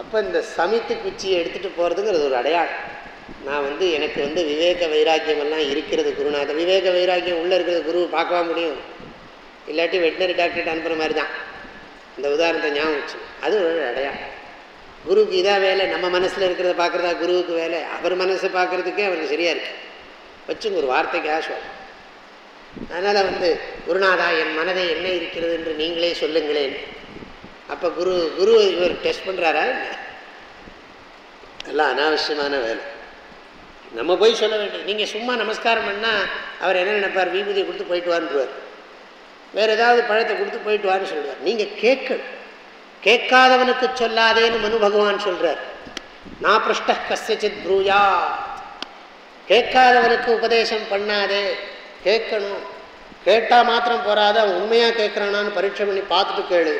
அப்போ இந்த சமித்து குச்சியை எடுத்துகிட்டு போகிறதுங்கிறது ஒரு அடையாளம். நான் வந்து எனக்கு வந்து விவேக வைராக்கியம் எல்லாம் இருக்கிறது குருநாதர். விவேக வைராக்கியம் உள்ளே இருக்கிறது குரு பார்க்கவா முடியும்? இல்லாட்டி வெட்டினரி டாக்டர்கிட்ட அனுப்புகிற மாதிரி தான் இந்த உதாரணத்தை ஞாபகம் வச்சு. அது ஒரு அடையா. குருவுக்கு இதாக வேலை நம்ம மனசில் இருக்கிறத பார்க்குறதா குருவுக்கு வேலை? அவர் மனசை பார்க்குறதுக்கே அவருக்கு சரியாக இருக்குது வச்சுங்க ஒரு வார்த்தைக்கு ஆசுவம் அதனால் வந்து குருநாதா என் மனதை என்ன இருக்கிறது என்று நீங்களே சொல்லுங்களேன். அப்போ குரு குரு இவர் டெஸ்ட் பண்ணுறாரா என்ன? எல்லாம் அனாவசியமான வேலை. நம்ம போய் சொல்ல வேண்டியது நீங்கள் சும்மா நமஸ்காரம் பண்ணால் அவர் என்ன நினைப்பார்? விபூதியை கொடுத்து போயிட்டு வான்றுவார். வேறு ஏதாவது பழத்தை கொடுத்து போயிட்டு வான்னு சொல்லுவார். நீங்கள் கேட்கணும். கேட்காதவனுக்கு சொல்லாதேன்னு மனு பகவான் சொல்கிறார் நான் பிருஷ்ட கசித் ப்ரூயா. கேட்காதவனுக்கு உபதேசம் பண்ணாதே. கேட்கணும். கேட்டால் மாத்திரம் போகாத அவன் உண்மையாக கேட்குறானான்னு பரீட்சை பண்ணி பார்த்துட்டு கேளு.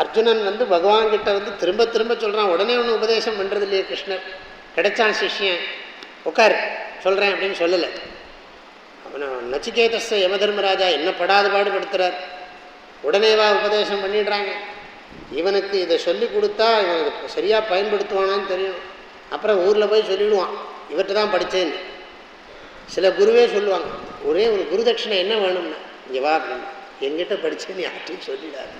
அர்ஜுனன் வந்து பகவான்கிட்ட வந்து திரும்ப திரும்ப சொல்கிறான் உடனே ஒன்று உபதேசம் பண்ணுறது இல்லையே கிருஷ்ணர். கிடைச்சான் சிஷ்யன். உட்கார் சொல்கிறேன் அப்படின்னு சொல்லலை. அவனை நச்சிகேதஸ யம தர்மராஜா என்ன படாத பாடுபடுத்துகிறார் உடனேவா உபதேசம் பண்ணிடுறாங்க. இவனுக்கு இதை சொல்லி கொடுத்தா இவனுக்கு சரியாக பயன்படுத்துவானான்னு தெரியும். அப்புறம் ஊரில் போய் சொல்லிவிடுவான் இவர்கிட்ட தான் படித்தேன்னு சில குருவே சொல்லுவாங்க ஒரே ஒரு குருதட்சிணை என்ன வேணும்னா? இங்கே வா அப்படின்னு. எங்கிட்ட படித்தேன்னு யார்ட்டையும் சொல்லிடாது.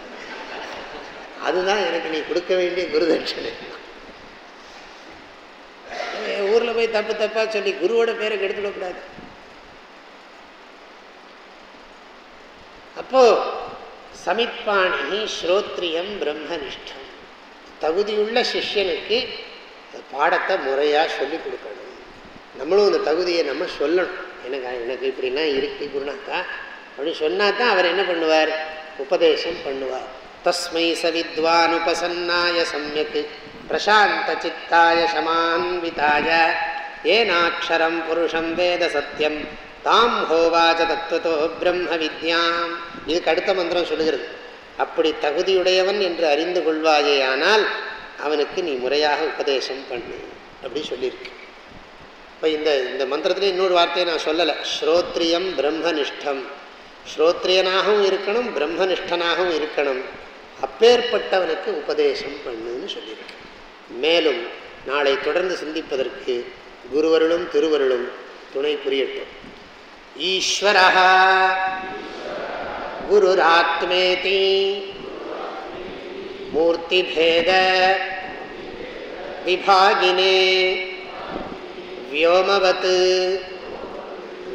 அதுதான் எனக்கு நீ கொடுக்க வேண்டிய குருதட்சிணை ஊரில் போய் தப்பு தப்பாக சொல்லி குருவோட பேரை கெடுத்துடக்கூடாது அப்போ சமிப்பாணி ஸ்ரோத்ரியம் பிரம்மனிஷ்டம். தகுதியுள்ள சிஷ்யனுக்கு பாடத்தை முறையாக சொல்லி கொடுக்கணும். நம்மளும் அந்த தகுதியை நம்ம சொல்லணும். எனக்கு எனக்கு இப்படிலாம் இருக்கு குருநாத்தா அப்படின்னு சொன்னா தான் அவர் என்ன பண்ணுவார்? உபதேசம் பண்ணுவார். தஸ்மை சவித்வான் உபசன்னாய சமயத்து பிரசாந்த சித்தாய சமான்விதாய ஏனாட்சரம் புருஷம் வேத சத்தியம் தாம் ஹோவாச்ச தத்துவத்தோ பிரம்ம வித்யாம் இதுக்கு அடுத்த மந்திரம் சொல்லுகிறது. அப்படி தகுதியுடையவன் என்று அறிந்து கொள்வாயே ஆனால் அவனுக்கு நீ முறையாக உபதேசம் பண்ணு அப்படி சொல்லியிருக்கு. இப்போ இந்த இந்த மந்திரத்தில் இன்னொரு வார்த்தையை நான் சொல்லலை. ஸ்ரோத்ரியம் பிரம்மனிஷ்டம். ஸ்ரோத்ரியனாகவும் இருக்கணும் பிரம்மனிஷ்டனாகவும் இருக்கணும். அப்பேற்பட்டவனுக்கு உபதேசம் பண்ணுன்னு சொல்லியிருக்கு. மேலும் நாளை தொடர்ந்து சிந்திப்பதற்கு குருவருளும் திருவருளும் துணை புரியட்டும் ஈஸ்வர குருராத்மேதி மூர்த்திபேத விபாகினே व्योमवत्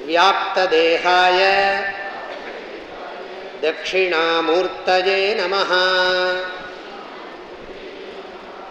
व्याप्तदेहाय दक्षिणामूर्तये नमः